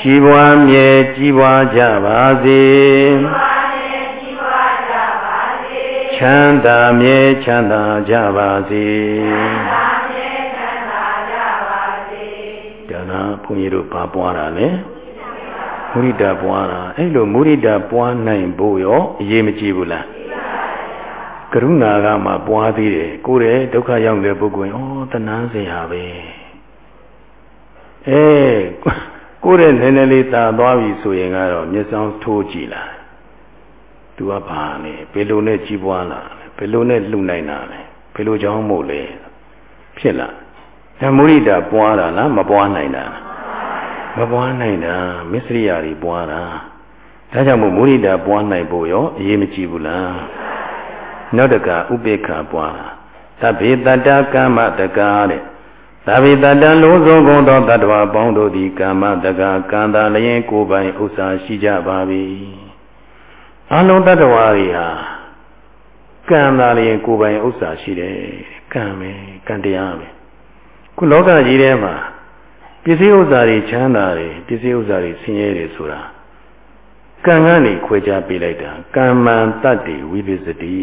ကြီးပွားမြဲကြီးပွားကြပါစေချမ်းသာမြဲချမ်းသာကြပါစေဒါနာဘုန်းကြီးတို့ပါပွားတာလေ မုရိဒပွားတာအဲ့လိုမုရိဒပွားနိုင်ဖို့ရောအရေးမကြီးဘူးလားကရုဏာကမှပွားသေးတယ်ကိုယ်ရဲ့ဒုက္ခရောက်တဲ့ပုဂ္ဂိုလ်ဩတဏှာစရာပဲအဲကိုယ်ရဲ့နည်းနည်းလေးသာသွားပြီဆိုရင်ကတော့မျက်စောင်းထိုးကြည့်လာသူကဘာလဲဘယ်လိုနဲ့ကြီးပွားလာလဲဘယ်လိုနဲ့လှူနိုင်တာလဲဘယ်လိုကြောင့်မို့လဲဖြစ်လာဓမ္မရိဒပွားတာလားမပွားနိုင်တာလား မပွားနိုင်တာမစ္စရိယာတွေပွားတာဒါကြောင့်မို့မုရိဒာပွားနိုင်ဖို့ရောအရေးမကြီးဘူးလားနောက်တကဥပေက္ခပွားတာသဗ္ဗေတတ္တကာမတကာတဲ့သဗ္ဗေတတ္တလုံးစုံကုန်သောတ attva ပေါင်းတို့သည်ကာမတကာကံတာလျင်ကိုယ်ပိုင်ဥစ္စာရှိကြပါ၏အလုံးတ attva တွေဟာကံတာလျင်ကိုယ်ပိုင်ဥစ္စာရှိတယ်ကံပဲကံတရားပဲခုလောကကြီးထဲမှာ ပစ္စည်းဥစ္စာတွေချမ်းသာတယ်ပစ္စည်းဥစ္စာတွေဆင်းရဲတယ်ဆိုတာကံကနေခွဲခြားပေးလိုက်တာကမ္မံတတ္တိဝိပစ္စတိ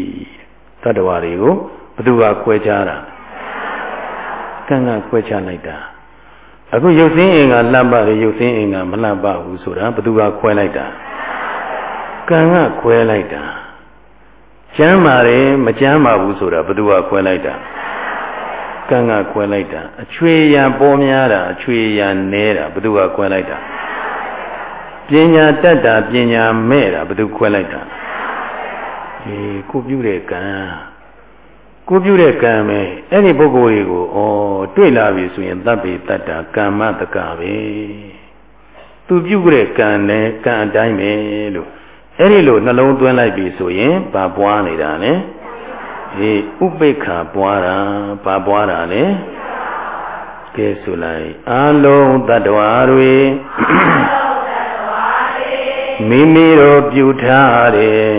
တတ္တဝါတွေကိုဘသူကခွဲခြားတာကံကခွဲခြားလိုက်တာအခုရုပ်စင်းအင်္ဂါလှပတယ်ရုပ်စင်းအင်္ဂါမလှပဘူးဆိုတာဘသူကခွဲလိုက်တာကံကခွဲလိုက်တာကျမ်းပါတယ်မကျမ်းပါဘူးဆိုတာဘသူကခွဲလိုက်တာ ကံကခွဲလိုက်တာအချွေရံပေါ်များတာအချွေရံနဲတာဘသူကခွဲလိုက်တာပညာတတ်တာပညာမဲ့တာဘသူခွဲလိုက်တာဒီကိုပြုတဲ့ကံကိုပြုတဲ့ကံပဲအဲ့ဒီပုဂ္ဂိုလ်တွေကိုဩတွေ့လာပြီဆိုရင်တပ်ပေတတ်တာကမ္မတကပဲသူပြုတဲ့ကံနဲ့ကံအတိုင်းပဲလို့အဲ့ဒီလိုနှလုံးသွင်းလိုက်ပြီဆိုရင်ဘာပွားနေတာလဲ အေးဥပိ္ပခာပွားတာဘာပွားတာလဲကဲဆိုလိုက်အလုံးတ attva တွေမိမိတို့ပြုထားတဲ့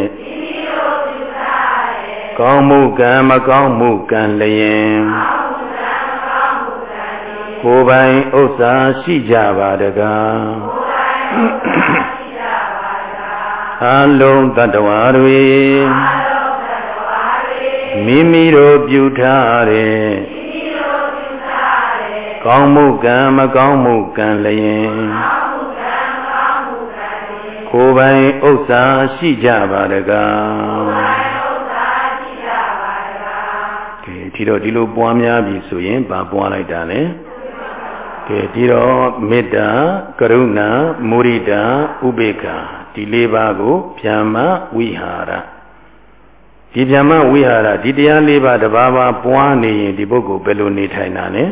ကောင်းမှုကံမကောင်းမှုကံလျင်ကိုယ်ပိုင်ဥစ္စာရှိကြပါတကားအလုံးတ attva တွေ မိမိတို့ပြုထားတဲ့ကောင်းမှုကံမကောင်းမှုကံလျင်ကိုယ်ပိုင်ဥစ္စာရှိကြပါတကားကဲဒီတော့ဒီလိုပွားများပြီဆိုရင်ဘာပွားလိုက်တာလဲကဲဒီတော့မေတ္တာကရုဏာမုရိဒာဥပေက္ခဒီလေးပါးကိုဗျာမဝိဟာရ ဒီဗြဟ္မဝိဟာရဒီတရားလေးပါးတဘာဘာပွားနေရင်ဒီပုဂ္ဂိုလ်ဘယ်လိုနေထိုင်တာလဲ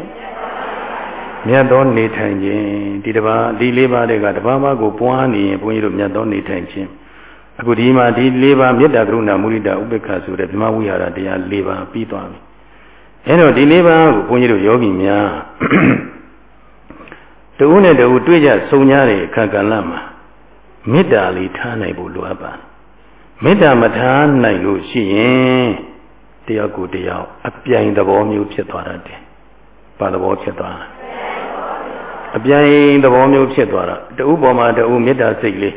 မြတ်သောနေထိုင်ခြင်းဒီတဘာဒီလေးပါးတွေကတဘာဘာကိုပွားနေရင်ဘုန်းကြီးတို့မြတ်သောနေထိုင်ခြင်းအခုဒီမှာဒီလေးပါးမေတ္တာကရုဏာမုဒိတာဥပေက္ခဆိုတဲ့ဗြဟ္မဝိဟာရတရားလေးပါးပြီးသွားပြီအဲတော့ဒီလေးပါးကိုဘုန်းကြီးတို့ယောဂီများတဦးနဲ့တဦးတွေ့ကြဆုံကြတဲ့အခါကဏ္ဍမှာမေတ္တာလေးထားနိုင်ဖို့လိုအပ်ပါတယ် မေတ္တာမထားနိုင်လို့ရှိရင်တယောက်ကိုတယောက်အပြိုင်သဘောမျိုးဖြစ်သွားတတ်တယ်။ဘာသဘောဖြစ်သွားလဲ။အပြိုင်သဘောမျိုးဖြစ်သွားတာတဦးပေါ်မှာတဦးမေတ္တာစိတ်လေး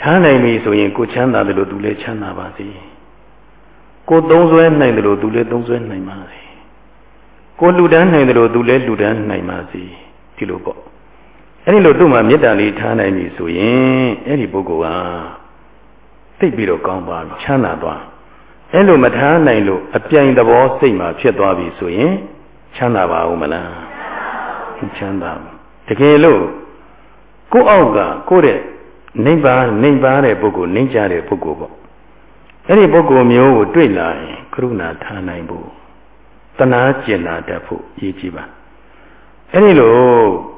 ထားနိုင်ပြီဆိုရင်ကိုချမ်းသာတယ်လို့သူလည်းချမ်းသာပါစေ။ကိုသုံးဆွဲနိုင်တယ်လို့သူလည်းသုံးဆွဲနိုင်ပါစေ။ကိုလူဒန်းနိုင်တယ်လို့သူလည်းလူဒန်းနိုင်ပါစေ။ဒီလိုပေါ့။အဲဒီလိုသူ့မှာမေတ္တာလေးထားနိုင်ပြီဆိုရင်အဲ့ဒီပုဂ္ဂိုလ်ဟာ သိပြီးတော့ကောင်းသွားပြီချမ်းသာသွားအဲ့လိုမထားနိုင်လို့အပြိုင်သဘောစိတ်မှာဖြစ်သွားပြီဆိုရင်ချမ်းသာပါဦးမလားချမ်းသာတကယ်လို့ကိုယ့်အောက်ကကိုယ့်တဲ့နိဗ္ဗာန်နိဗ္ဗာန်တဲ့ပုဂ္ဂိုလ်နိကြတဲ့ပုဂ္ဂိုလ်ပေါ့အဲ့ဒီပုဂ္ဂိုလ်မျိုးကိုတွေ့လာရင်ကရုဏာထားနိုင်ဖို့တနာကျင်နာတတ်ဖို့ရည်ကြည်ပါအဲ့ဒီလို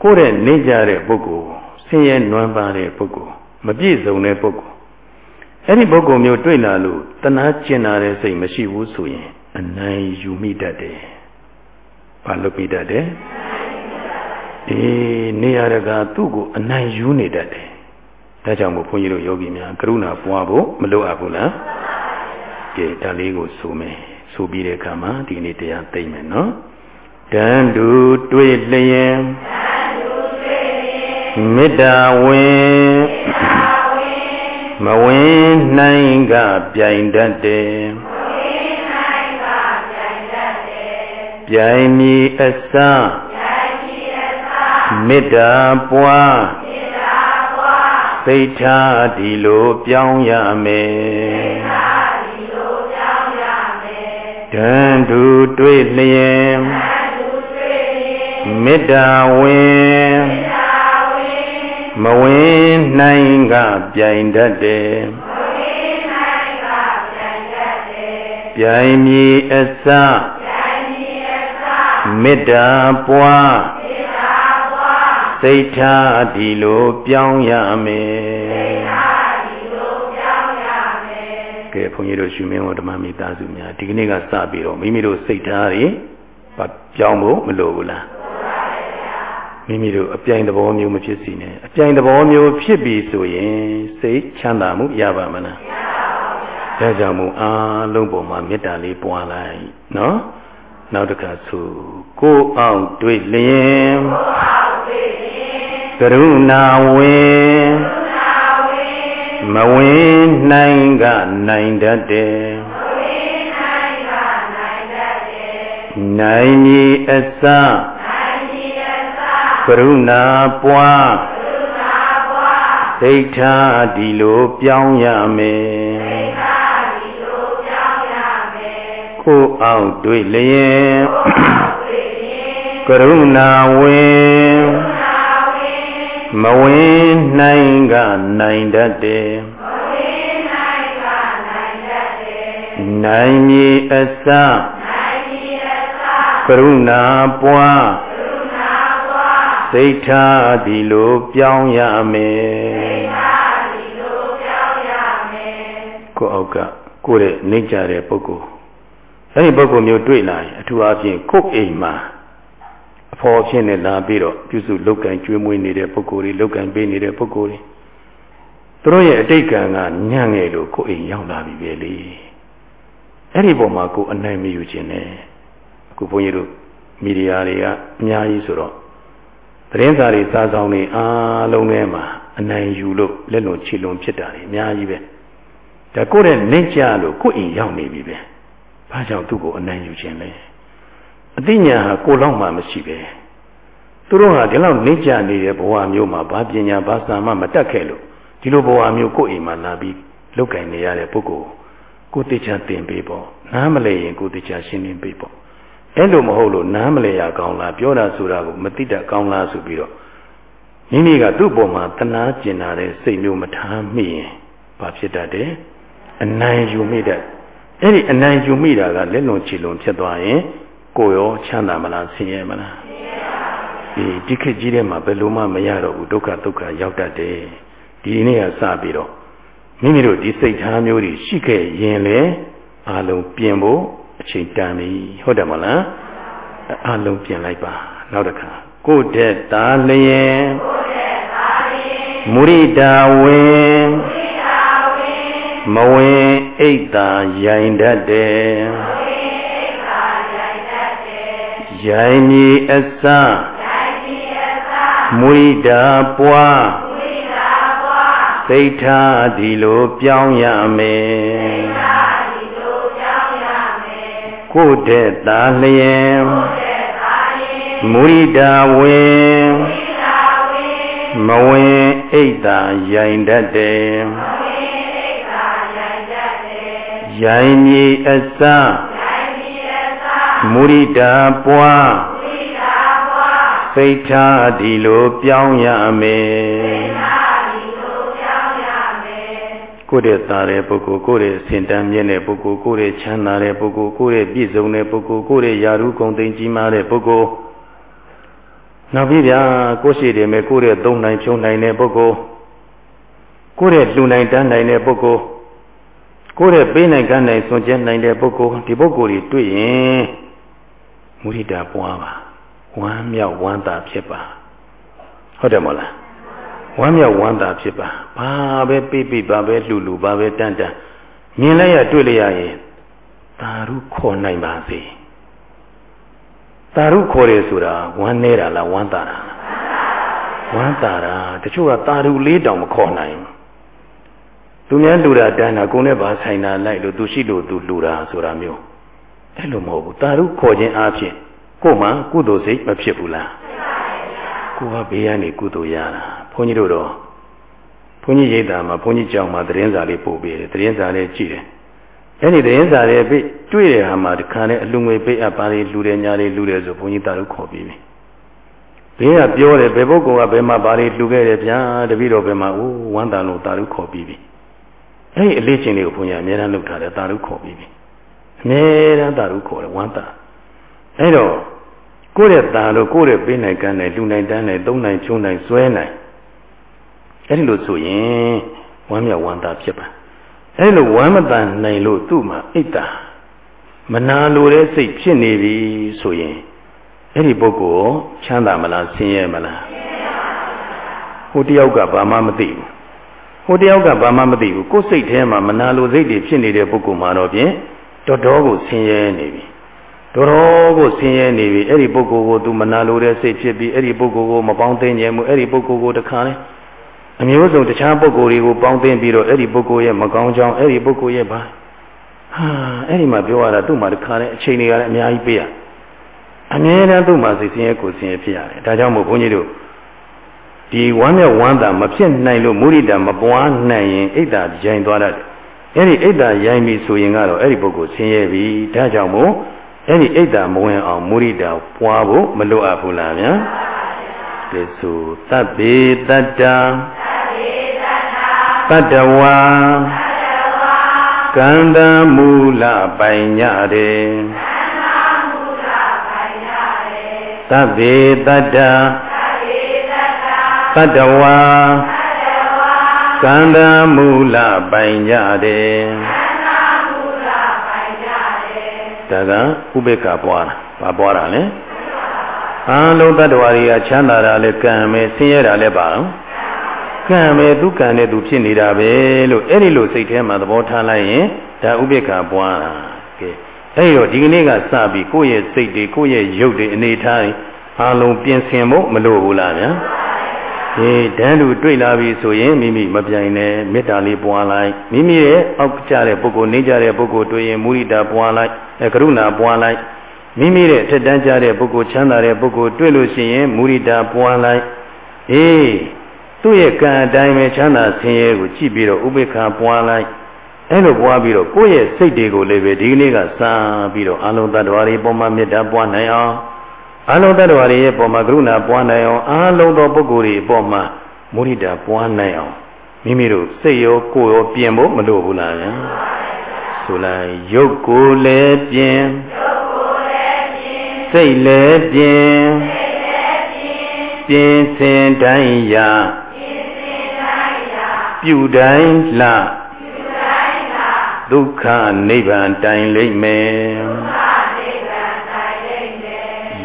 ကိုယ့်တဲ့နိကြတဲ့ပုဂ္ဂိုလ်ဆင်းရဲနွမ်းပါတဲ့ပုဂ္ဂိုလ်မပြည့်စုံတဲ့ပုဂ္ဂိုလ် အဲ့ဒီပုဂ္ဂိုလ်မျိုးတွေ့လာလို့တနာကျင်နာတဲ့စိတ်မရှိဘူးဆိုရင် အနိုင်ယူမိတတ်တယ်။ဘာလုပ်မိတတ်တယ်။အေးနေရတကသူ့ကိုအနိုင်ယူနေတတ်တယ်။ဒါကြောင့်မို့ဘုန်းကြီးတို့ယောဂီများကရုဏာပွားဖို့မလိုအပ်ဘူးလား။ကဲဒါလေးကိုဆိုမယ်။ဆိုပြီးတဲ့အခါမှာဒီနေ့တရားသိမ့်မယ်နော်။တန်တူတွေ့လျင်မေတ္တာဝင် မဝင်နိုင်ကပြိုင်တတ်တယ်ပြိုင်မီအစမေတ္တာပွားသိထားဒီလိုပြောင်းရမယ်တန်တူတွေ့လျင်မေတ္တာဝင် မဝင်နိုင်ကပြိုင်တတ်တယ်ပြိုင်မည်အစမေတ္တာပွားစိတ်ထားဒီလိုပြောင်းရမယ်ကဲဘုန်းကြီးတို့ရှင်မင်းတို့ဓမ္မမိသားစုများဒီကနေ့ကစပြီးတော့မိမိတို့စိတ်ထားတွေပြောင်းဖို့မလိုဘူးလား မိမိတို့အပြိုင်သဘောမျိုးမဖြစ်စီနဲ့အပြိုင်သဘောမျိုးဖြစ်ပြီဆိုရင်စိတ်ချမ်းသာမှုရပါမလားမရပါဘူးဒါကြောင့်မို့အားလုံးပေါ်မှာမေတ္တာလေးပွားလိုက်နော်နောက်တစ်ခါဆိုကိုအောင်တွေ့လျင်ကရုဏာဝင်မဝင်နိုင်ကနိုင်တတ်တယ်နိုင်မည်အစ ကရုဏာပွားဒိဋ္ဌာဒီလိုပြောင်းရမယ်ကိုအောင်တွေ့လျင်ကရုဏာဝင်မဝင်နိုင်ကနိုင်တတ်တယ်နိုင်မည်အစကရုဏာပွား စိတ်ထားဒီလိုပြောင်းရမယ်ကိုအောက်ကကိုယ့်ရဲ့နေကြတဲ့ပုဂ္ဂိုလ်အဲဒီပုဂ္ဂိုလ်မျိုးတွေ့လာရင်အထူးအားဖြင့်ကိုယ်အိမ်မှာအဖော်ဖြစ်နေလာပြီးတော့ပြုစုလောက်ကင်ကျွေးမွေးနေတဲ့ပုဂ္ဂိုလ်တွေလောက်ကင်ပေးနေတဲ့ပုဂ္ဂိုလ်တွေသူတို့ရဲ့အတိတ်ကံကညံ့ငယ်လို့ကိုယ်အိမ်ရောက်လာပြီပဲလေအဲ့ဒီပုံမှာကိုယ်အနိုင်မယူခြင်းနဲ့အခုဘုန်းကြီးတို့မီဒီယာတွေကအများကြီးဆိုတော့ သတင်းစာတွေစာဆောင်တွေအားလုံးထဲမှာအနိုင်ယူလို့လက်လွန်ခြေလွန်ဖြစ်တာတွေအများကြီးပဲဒါကိုယ့်ရဲ့နှိမ့်ချလို့ကိုယ့်အိမ်ရောက်နေပြီပဲဘာကြောင့်သူ့ကိုအနိုင်ယူခြင်းလဲအသိဉာဏ်ဟာကိုယ်လောက်မှမရှိပဲသူတို့ဟာဒီလောက်နှိမ့်ချနေတဲ့ဘဝမျိုးမှာဘာပညာဘာစာမှမတတ်ခဲ့လို့ဒီလိုဘဝမျိုးကိုယ့်အိမ်မှာလာပြီးလောက်ကင်နေရတဲ့ပုဂ္ဂိုလ်ကိုယ်သိချသင်ပေးပေါ့နားမလဲရင်ကိုယ်သိချရှင်းလင်းပေးပေါ့ အဲ့လိုမဟုတ်လို့နားမလဲရကောင်းလားပြောတာဆိုတာကိုမသိတတ်ကောင်းလားဆိုပြီးတော့မိမိကသူ့ပေါ်မှာတနာကျင်လာတဲ့စိတ်မျိုးမထားမိရင်ဘာဖြစ်တတ်တယ်အနိုင်ယူမိတတ်အဲ့ဒီအနိုင်ယူမိတာကလက်လွန်ချီလွန်ဖြစ်သွားရင်ကိုရောချမ်းသာမလားဆင်းရဲမလားဒီဒီခေတ်ကြီးထဲမှာဘယ်လိုမှမရတော့ဘူးဒုက္ခဒုက္ခရောက်တတ်တယ်ဒီနေ့ကစပြီးတော့မိမိတို့ဒီစိတ်ထားမျိုးတွေရှိခဲ့ရင်လေအလုံးပြင်ဖို့ အချိန်တန်ပြီဟုတ်တယ်မလားအလုံးပြင်လိုက်ပါနောက်တစ်ခါကိုယ့်တဲ့သားလျင်မုရိတာဝင်မဝင်အိတ်သာရိုင်တတ်တယ်ရိုင်မြေအစမုရိတာပွားသိထားဒီလိုပြောင်းရမယ် ကိုယ်တဲ့သားလျင်မုရိတာဝင်မဝင်အိတ်သာရိုင်တတ်တယ်ရိုင်မြေအစမုရိတာပွားသိထားဒီလိုပြောင်းရမယ် ကိုယ့်ရဲ့သားတဲ့ပုဂ္ဂိုလ်ကိုယ့်ရဲ့စင်တန်းမြင့်တဲ့ပုဂ္ဂိုလ်ကိုယ့်ရဲ့ချမ်းသာတဲ့ပုဂ္ဂိုလ်ကိုယ့်ရဲ့ပြည့်စုံတဲ့ပုဂ္ဂိုလ်ကိုယ့်ရဲ့ယာရုဂုံသိမ်းကြီးမားတဲ့ပုဂ္ဂိုလ်နောက်ပြီးဗျာကိုယ့်ရှိတယ်မဲ့ကိုယ့်ရဲ့သုံးနိုင်ဖြုံးနိုင်တဲ့ပုဂ္ဂိုလ်ကိုယ့်ရဲ့လှူနိုင်တန်းနိုင်တဲ့ပုဂ္ဂိုလ်ကိုယ့်ရဲ့ပေးနိုင်ကမ်းနိုင်စွန့်ကြဲနိုင်တဲ့ပုဂ္ဂိုလ်ဒီပုဂ္ဂိုလ်တွေတွေ့ရင်မုရိဒာပွားပါဝမ်းမြောက်ဝမ်းသာဖြစ်ပါဟုတ်တယ်မဟုတ်လား ဝမ်းမြောက်ဝမ်းသာဖြစ်ပါဘာပဲပြပြဘာပဲလှူလှူဘာပဲတန်တန်မြင်လိုက်ရတွေ့လိုက်ရရင်သာရုခေါ်နိုင်ပါစေသာရုခေါ်တယ်ဆိုတာဝမ်းနေတာလားဝမ်းသာတာဝမ်းသာတာတချို့ကသာရုလေးတောင်မခေါ်နိုင်သူများလှူတာတန်တာကိုယ်နဲ့ပါဆိုင်တာလိုက်လို့သူရှိလို့သူလှူတာဆိုတာမျိုးအဲ့လိုမဟုတ်ဘူးသာရုခေါ်ခြင်းအပြင်ကို့မှာကုသိုလ်စိတ်မဖြစ်ဘူးလားကိုကဘေးကနေကုသိုလ်ရတာ ဘုန်းကြီးတို့တော့ဘုန်းကြီးရိတ်တာမှာဘုန်းကြီးကြောင်မှာသတင်းစာလေးပို့ပေးတယ်သတင်းစာလေးကြည့်တယ်အဲ့ဒီသတင်းစာလေးပြတွေ့တဲ့ဟာမှာဒီခါနဲ့အလူငွေပေးအပ်ပါလေလူတယ်ညာလေးလူတယ်ဆိုဘုန်းကြီးတာလို့ခေါ်ပြီးပြီဘေးကပြောတယ်ဘယ်ပုဂ္ဂိုလ်ကဘယ်မှာပါလေလူခဲ့တယ်ဗျာတပည့်တော်ဘယ်မှာအိုးဝမ်းတန်လို့တာလို့ခေါ်ပြီးပြီအဲ့ဒီအလေးချင်းလေးကိုဘုန်းကြီးအများအားလုပ်ထားတယ်တာလို့ခေါ်ပြီးပြီအများအားတာလို့ခေါ်တယ်ဝမ်းတာအဲ့တော့ကိုယ့်ရဲ့တာလို့ကိုယ့်ရဲ့ပေးနိုင်ကမ်းနိုင်လူနိုင်တန်းနိုင်သုံးနိုင်ချုံနိုင်ဆွဲနိုင် အဲ့ဒီလိုဆိုရင်ဝမ်းမြောက်ဝမ်းသာဖြစ်ပါအဲ့လိုဝမ်းမတန်နိုင်လို့သူ့မှာအိတ်တာမနာလိုတဲ့စိတ်ဖြစ်နေပြီဆိုရင်အဲ့ဒီပုဂ္ဂိုလ်ချမ်းသာမလားဆင်းရဲမလားဟိုတယောက်ကဘာမှမသိဘူးဟိုတယောက်ကဘာမှမသိဘူးကိုယ်စိတ်ထဲမှာမနာလိုစိတ်တွေဖြစ်နေတဲ့ပုဂ္ဂိုလ်မှာတော့ဖြင့်တော်တော်ကိုဆင်းရဲနေပြီတော်တော်ကိုဆင်းရဲနေပြီအဲ့ဒီပုဂ္ဂိုလ်ကိုသူမနာလိုတဲ့စိတ်ဖြစ်ပြီးအဲ့ဒီပုဂ္ဂိုလ်ကိုမပေါင်းသိဉ္ဇဉ်မှုအဲ့ဒီပုဂ္ဂိုလ်ကိုတခါလဲ အမျိုးစုံတခြားပုဂ္ဂိုလ်တွေကိုပေါင်းသိပြီးတော့အဲ့ဒီပုဂ္ဂိုလ်ရဲ့မကောင်းကြောင်းအဲ့ဒီပုဂ္ဂိုလ်ရဲ့ဘာဟာအဲ့ဒီမှာပြောရတာသူ့မှာတခါလဲအချိန်တွေကလည်းအများကြီးပေးရအမြဲတမ်းသူ့မှာစိတ်ဆင်းရဲကိုယ်ဆင်းရဲဖြစ်ရတယ်ဒါကြောင့်မို့ဘုန်းကြီးတို့ဒီဝမ်းမြောက်ဝမ်းသာမဖြစ်နိုင်လို့မုရိဒမပွားနိုင်ရင်အိတ်တာရိုင်သွားတတ်တယ်အဲ့ဒီအိတ်တာရိုင်ပြီဆိုရင်ကတော့အဲ့ဒီပုဂ္ဂိုလ်ဆင်းရဲပြီဒါကြောင့်မို့အဲ့ဒီအိတ်တာမဝင်အောင်မုရိဒပွားဖို့မလိုအပ်ဘူးလားဗျာကဲဆိုသဗ္ဗေတတ္တတတ္တဝါကန္တမူလပိုင်ညရေသဗ္ဗေတတ္တတတ္တဝါကန္တမူလပိုင်ညရေဒါကဥပေက္ခပွားတာဘာပွားတာလဲအလုံးတ attva တွေကချမ်းသာတာလဲကံမယ်ဆင်းရဲတာလဲပါအောင် ကံမယ်သူကံနဲ့သူဖြစ်နေတာပဲလို့အဲ့ဒီလိုစိတ်ထဲမှာသဘောထားလိုက်ရင်ဒါဥပေက္ခပွားတာကဲအဲ့တော့ဒီကနေ့ကစပြီးကိုယ့်ရဲ့စိတ်တွေကိုယ့်ရဲ့ရုပ်တွေအနေထားအလုံးပြင်ဆင်ဖို့မလိုဘူးလားဗျာဒီတန်းတူတွေ့လာပြီဆိုရင်မိမိမပြိုင်နဲ့မေတ္တာလေးပွားလိုက်မိမိရဲ့အောက်ကျတဲ့ပုဂ္ဂိုလ်နေကြတဲ့ပုဂ္ဂိုလ်တွေ့ရင်မုရိဒပွားလိုက်ကရုဏာပွားလိုက်မိမိရဲ့ထက်တန်းကြတဲ့ပုဂ္ဂိုလ်ချမ်းသာတဲ့ပုဂ္ဂိုလ်တွေ့လို့ရှိရင်မုရိဒပွားလိုက်အေး သူ့ရဲ့ကံအတိုင်းပဲချမ်းသာဆင်းရဲကိုကြည့်ပြီးတော့ဥပေက္ခပွားလိုက်အဲ့လိုပွားပြီးတော့ကိုယ့်ရဲ့စိတ်တွေကိုလည်းပဲဒီကနေ့ကစာပြီးတော့အလုံးသတ္တဝါတွေပုံမှန်မေတ္တာပွားနိုင်အောင်အလုံးတ attva တွေရဲ့ပုံမှာကရုဏာပွားနိုင်အောင်အလုံးသောပုဂ္ဂိုလ်တွေအပေါ်မှာမုဒိတာပွားနိုင်အောင်မိမိတို့စိတ်ရောကိုယ်ရောပြင်ဖို့မလိုဘူးလားဗျာစဆိုလိုက်ရုပ်ကိုယ်လည်းပြင်းစိတ်လည်းပြင်းပြင်းစင်တိုင်းရာ ပြုတိုင်းလှဒုက္ခနိဗ္ဗာန်တိုင်လိမ့်မယ်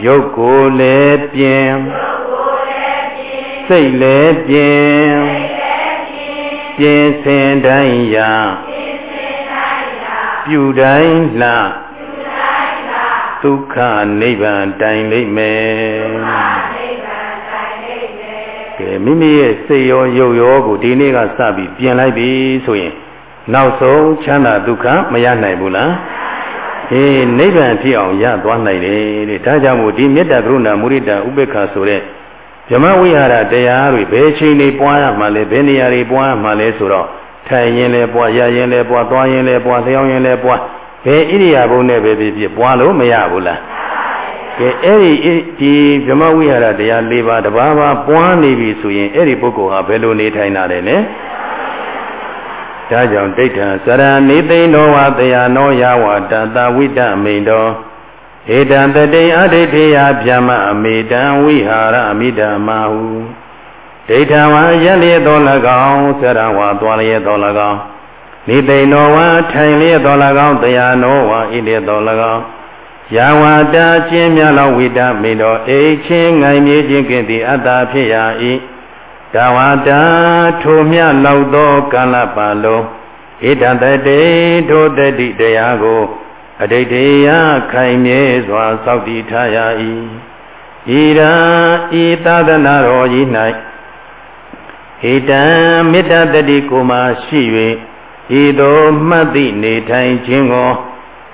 ရုပ်ကိုယ်လည်းပြင်းစိတ်လည်းပြင်းပြင်းစင်တိုင်းရာပြုတိုင်းလှဒုက္ခနိဗ္ဗာန်တိုင်လိမ့်မယ်ကဲ မိမိရဲ့စိတ်ရောရုပ်ရောကိုဒီနေ့ကစပြီးပြင်လိုက်ပြီဆိုရင်နောက်ဆုံးချမ်းသာဒုက္ခမရနိုင်ဘူးလားအေးနိဗ္ဗာန်ဖြစ်အောင်ရသွားနိုင်တယ်တဲ့ဒါကြောင့်မို့ဒီမေတ္တာကရုဏာမုရိဒဥပေက္ခဆိုတဲ့ဗြဟ္မဝိဟာရတရားတွေဘယ်ချိန်တွေပွားရမှာလဲဘယ်နေရာတွေပွားရမှာလဲဆိုတော့ထိုင်ရင်လည်းပွားရရင်လည်းပွားသွားရင်လည်းပွားလျှောင်းရင်လည်းပွားဘယ်ဣရိယာပုနဲ့ပဲဖြစ်ဖြစ်ပွားလို့မရဘူးလား ကဲအဲ့ဒီဒီဗြဟ္မဝိဟာရတရား၄ပါးတပါးပါးပွားနေပြီဆိုရင်အဲ့ဒီပုဂ္ဂိုလ်ဟာဘယ်လိုနေထိုင်တာလဲလဲဒါကြောင့်ဒိဋ္ဌံစရဏိသိဏောဝတရားနောယဝတတဝိတမိန်တော်ဧတံတတိအဒိဋ္ဌိယဗျမအမေတံဝိဟာရအမိဓမ္မဟုဒိဋ္ဌံဝါရက်လျက်တော်၎င်းစရဝါသွားလျက်တော်၎င်းနိသိဏောဝထိုင်လျက်တော်၎င်းတရားနောဝဣလျက်တော်၎င်း ယာဝတာချင်းမြလောဝိတမေတော်အိချင်းငိုင်မြေချင်းကင်သည်အတ္တဖြစ်ရာ၏ဒါဝတာထိုမြလောက်သောကာလပါလုံးဣဒံတတေထိုတတိတရားကိုအတိတ်တရားခိုင်မြဲစွာစောင့်တည်ထားရ၏ဣရာဤသာသနာတော်ကြီး၌ဣတံမေတ္တာတတိကိုမှရှိ၍ဤသို့မှတ်သည့်နေထိုင်ခြင်းကို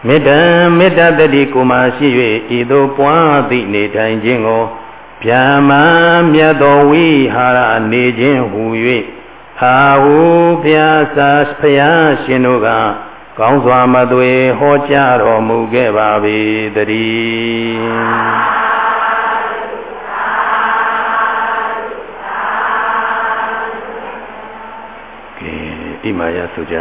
မေတ္တာမေတ္တာတတိကိုမှရှိ၍ဤသို့ပွားသည့်နေထိုင်ခြင်းကိုဗျာမမြတ်သောဝိဟာရနေခြင်းဟူ၍ဟာဟုဘုရားစာဘုရားရှင်တို့ကကောင်းစွာမသွေဟောကြားတော်မူခဲ့ပါ၏တည်းကဲဣမာယဆိုကြ